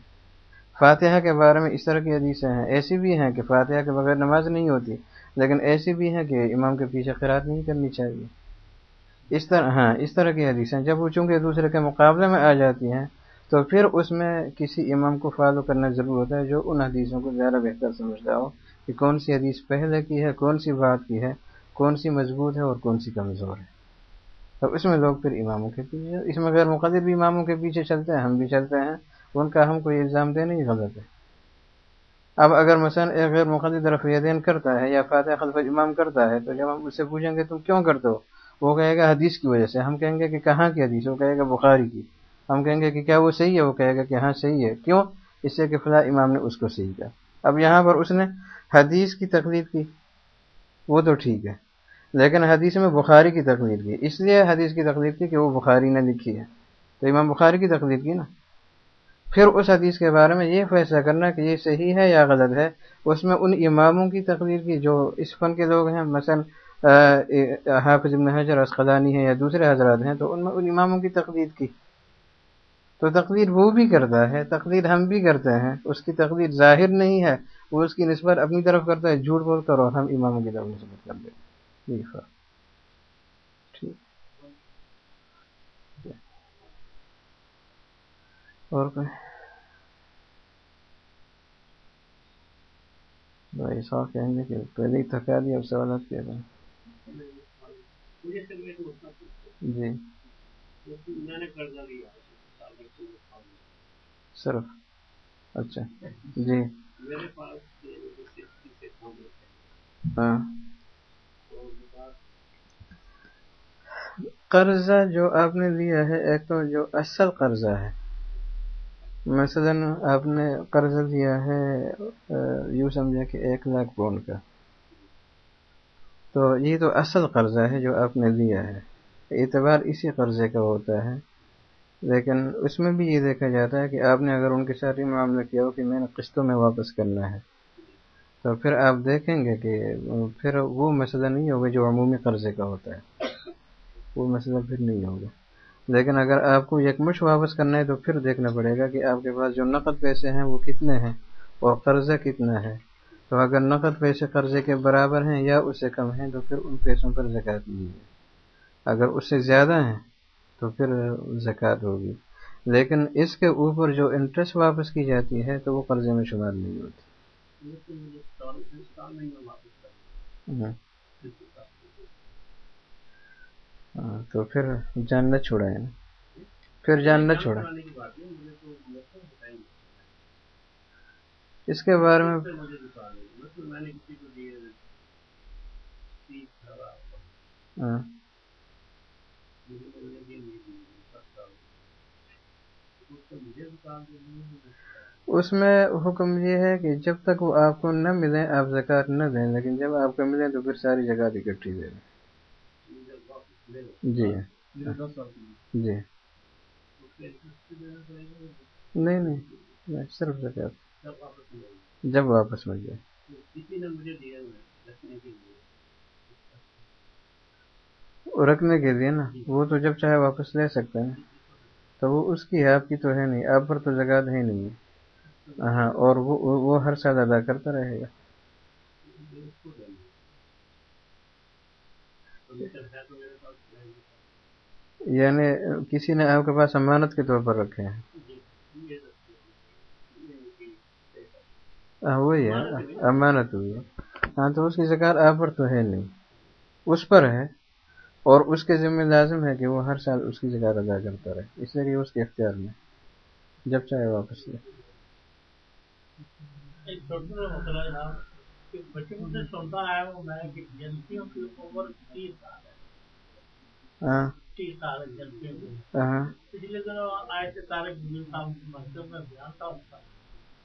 [SPEAKER 1] فاتحہ کے بارے میں اس طرح کی حدیثیں ہیں۔ ایسی بھی ہیں کہ فاتحہ کے بغیر نماز نہیں ہوتی لیکن ایسی بھی ہیں کہ امام کے پیچھے قرات نہیں کرنی چاہیے۔ اس طرح ہاں اس طرح کی حدیثیں جب وہ چونکہ دوسرے کے مقابلے میں آ جاتی ہیں، تو پھر اس میں کسی امام کو فالو کرنا ضرور ہوتا ہے جو ان حدیثوں کو زیادہ بہتر سمجھتا ہو کہ کون سی حدیث پہلے کی ہے، کون سی بات کی ہے، کون سی مضبوط ہے اور کون سی کمزور ہے۔ تو اس میں لوگ پھر اماموں کے پیچھے اس میں غیر مقدر بھی اماموں کے پیچھے چلتے ہیں، ہم بھی چلتے ہیں۔ ان کا ہم کوئی الزام دے نہیں غلط ہے اب اگر مثلا ایک غیر مقدر طرف یدین کرتا ہے یا فاتح خلف امام کرتا ہے، تو جب ہم اس سے پوچھیں گے تم کیوں کرتے ہو؟ وہ کہے گا حدیث کی وجہ سے، ہم کہیں گے کہ کہاں کی حدیث؟ وہ کہے گا بخاری کی۔ ہم کہیں گے کہ کیا وہ صحیح ہے؟ وہ کہے گا کہ ہاں صحیح ہے۔ کیوں؟ اس سے کہ فلاں امام نے اس کو صحیح کہا۔ اب یہاں پر اس نے حدیث کی تقلید کی۔ وہ تو ٹھیک ہے، لیکن حدیث میں بخاری کی تقلید کی۔ اس لیے حدیث کی تقلید کی کہ وہ بخاری نے لکھی ہے۔ تو امام بخاری کی تقلید کی نا۔ پھر اس حدیث کے بارے میں یہ فیصلہ کرنا کہ یہ صحیح ہے یا غلط ہے۔ اس میں ان اماموں کی تقریر کی جو اس فن کے لوگ ہیں، مثلا حافظ ابن حجر اسقلانی ہے یا دوسرے حضرات ہیں، تو ان میں ان اماموں کی تقریر کی۔ تو تقریر وہ بھی کرتا ہے تقریر ہم بھی کرتے ہیں، اس کی تقریر ظاہر نہیں ہے، وہ اس کی نسبت اپنی طرف کرتا ہے، جھوٹ بول کر اور ہم اماموں کی طرف نسبت کر دیں ٹھیک۔ اور کوئی بھائی صاحب کہیں گے کہ پہلے ہی تھکا دیا، اب سوالات کیا تھا جی۔ صرف۔ اچھا۔ جی۔ ہاں۔ قرضہ جو آپ نے لیا ہے ایک تو جو اصل قرضہ ہے۔ مثلا آپ نے قرض لیا ہے یوں سمجھے کہ ایک لاکھ پاؤنڈ کا۔ تو یہ تو اصل قرضہ ہے جو آپ نے لیا ہے۔ اعتبار اسی قرضے کا ہوتا ہے۔ لیکن اس میں بھی یہ دیکھا جاتا ہے کہ آپ نے اگر ان کے ساتھ یہ معاملہ کیا ہو کہ میں نے قسطوں میں واپس کرنا ہے، تو پھر آپ دیکھیں گے کہ پھر وہ مسئلہ نہیں ہوگا جو عمومی قرضے کا ہوتا ہے۔ وہ مسئلہ پھر نہیں ہوگا۔ لیکن اگر آپ کو یکمش واپس کرنا ہے تو پھر دیکھنا پڑے گا کہ آپ کے پاس جو نقد پیسے ہیں وہ کتنے ہیں اور قرضہ کتنا ہے۔ تو اگر نقد پیسے قرضے کے برابر ہیں یا اس سے کم ہیں، تو پھر ان پیسوں پر زکوٰۃ لیجیے اگر اس سے زیادہ ہیں، تو پھر زکوٰۃ ہوگی۔ لیکن اس کے اوپر جو انٹرسٹ واپس کی جاتی ہے، تو وہ قرضے میں شمار نہیں ہوتی۔ ہاں، تو پھر جان نہ چھوڑا ہے نا۔ پھر جان نہ چھوڑا اس کے بارے میں ہاں۔ اس میں حکم یہ ہے کہ جب تک وہ آپ کو نہ ملے آپ زکوٰۃ نہ دیں لیکن جب آپ کو ملے تو پھر ساری زکوٰۃ اکٹھی دے دیں۔ جی۔ جی۔ نہیں نہیں صرف زکوٰۃ۔ جب واپس مل جائے۔ رکھنے کے لیے نا، وہ تو جب چاہے واپس لے سکتے ہیں تو وہ اس کی ہے آپ کی تو ہے نہیں، آپ پر تو جگہ ہے نہیں۔ ہاں اور وہ وہ ہر سال ادا کرتا رہے گا۔ یعنی کسی نے آپ کے پاس امانت کے طور پر رکھے ہیں ہاں وہی ہے امانت ہوئی ہاں تو اس کی زکات آپ پر تو ہے نہیں۔ اس پر ہے اور اس کے ذمہ لازم ہے کہ وہ ہر سال اس کی زکات ادا کرتا رہے۔ اس لیے اس کے اختیار میں جب چاہے واپس لے۔
[SPEAKER 2] ہے۔ ہے ہے۔
[SPEAKER 1] ہاں۔
[SPEAKER 2] ہے
[SPEAKER 1] ہاں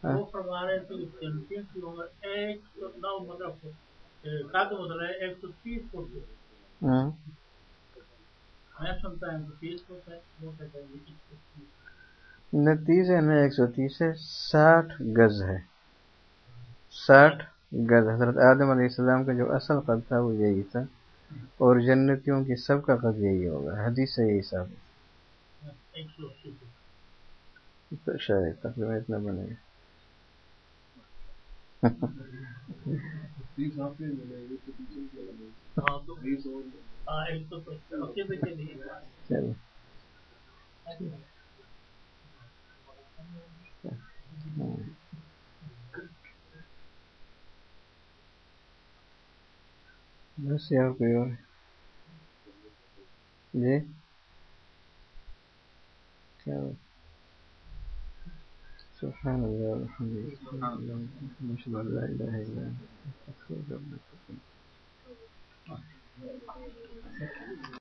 [SPEAKER 2] وہ فرما رہے کی عمر ایک سو نو مطلب ہے ایک سو تیس فٹ
[SPEAKER 1] ہاں۔
[SPEAKER 2] میں سنتا ہوں تیس فٹ ہے وہ کہتے ہیں کہ ایک سو تیس۔
[SPEAKER 1] نہ تیس ہے نہ ایک سو تیس ہے ساٹھ گز ہے۔ ساٹھ گز۔ حضرت آدم علیہ السلام کا جو اصل قد تھا وہ یہی تھا۔ اور جنتیوں کی سب کا قد یہی ہوگا۔ حدیث سے یہی تو شاید تقریباً اتنا بنے گا
[SPEAKER 2] ہاں تو ہاں ایک سو تو اسی پہ چلیے
[SPEAKER 1] چلو ہاں۔ بس یا اور کوئی اور جی بات؟ سبحان الله والحمد لله. نشهد أن لا إله إلا أنت نستغفرك ونتوب إليك.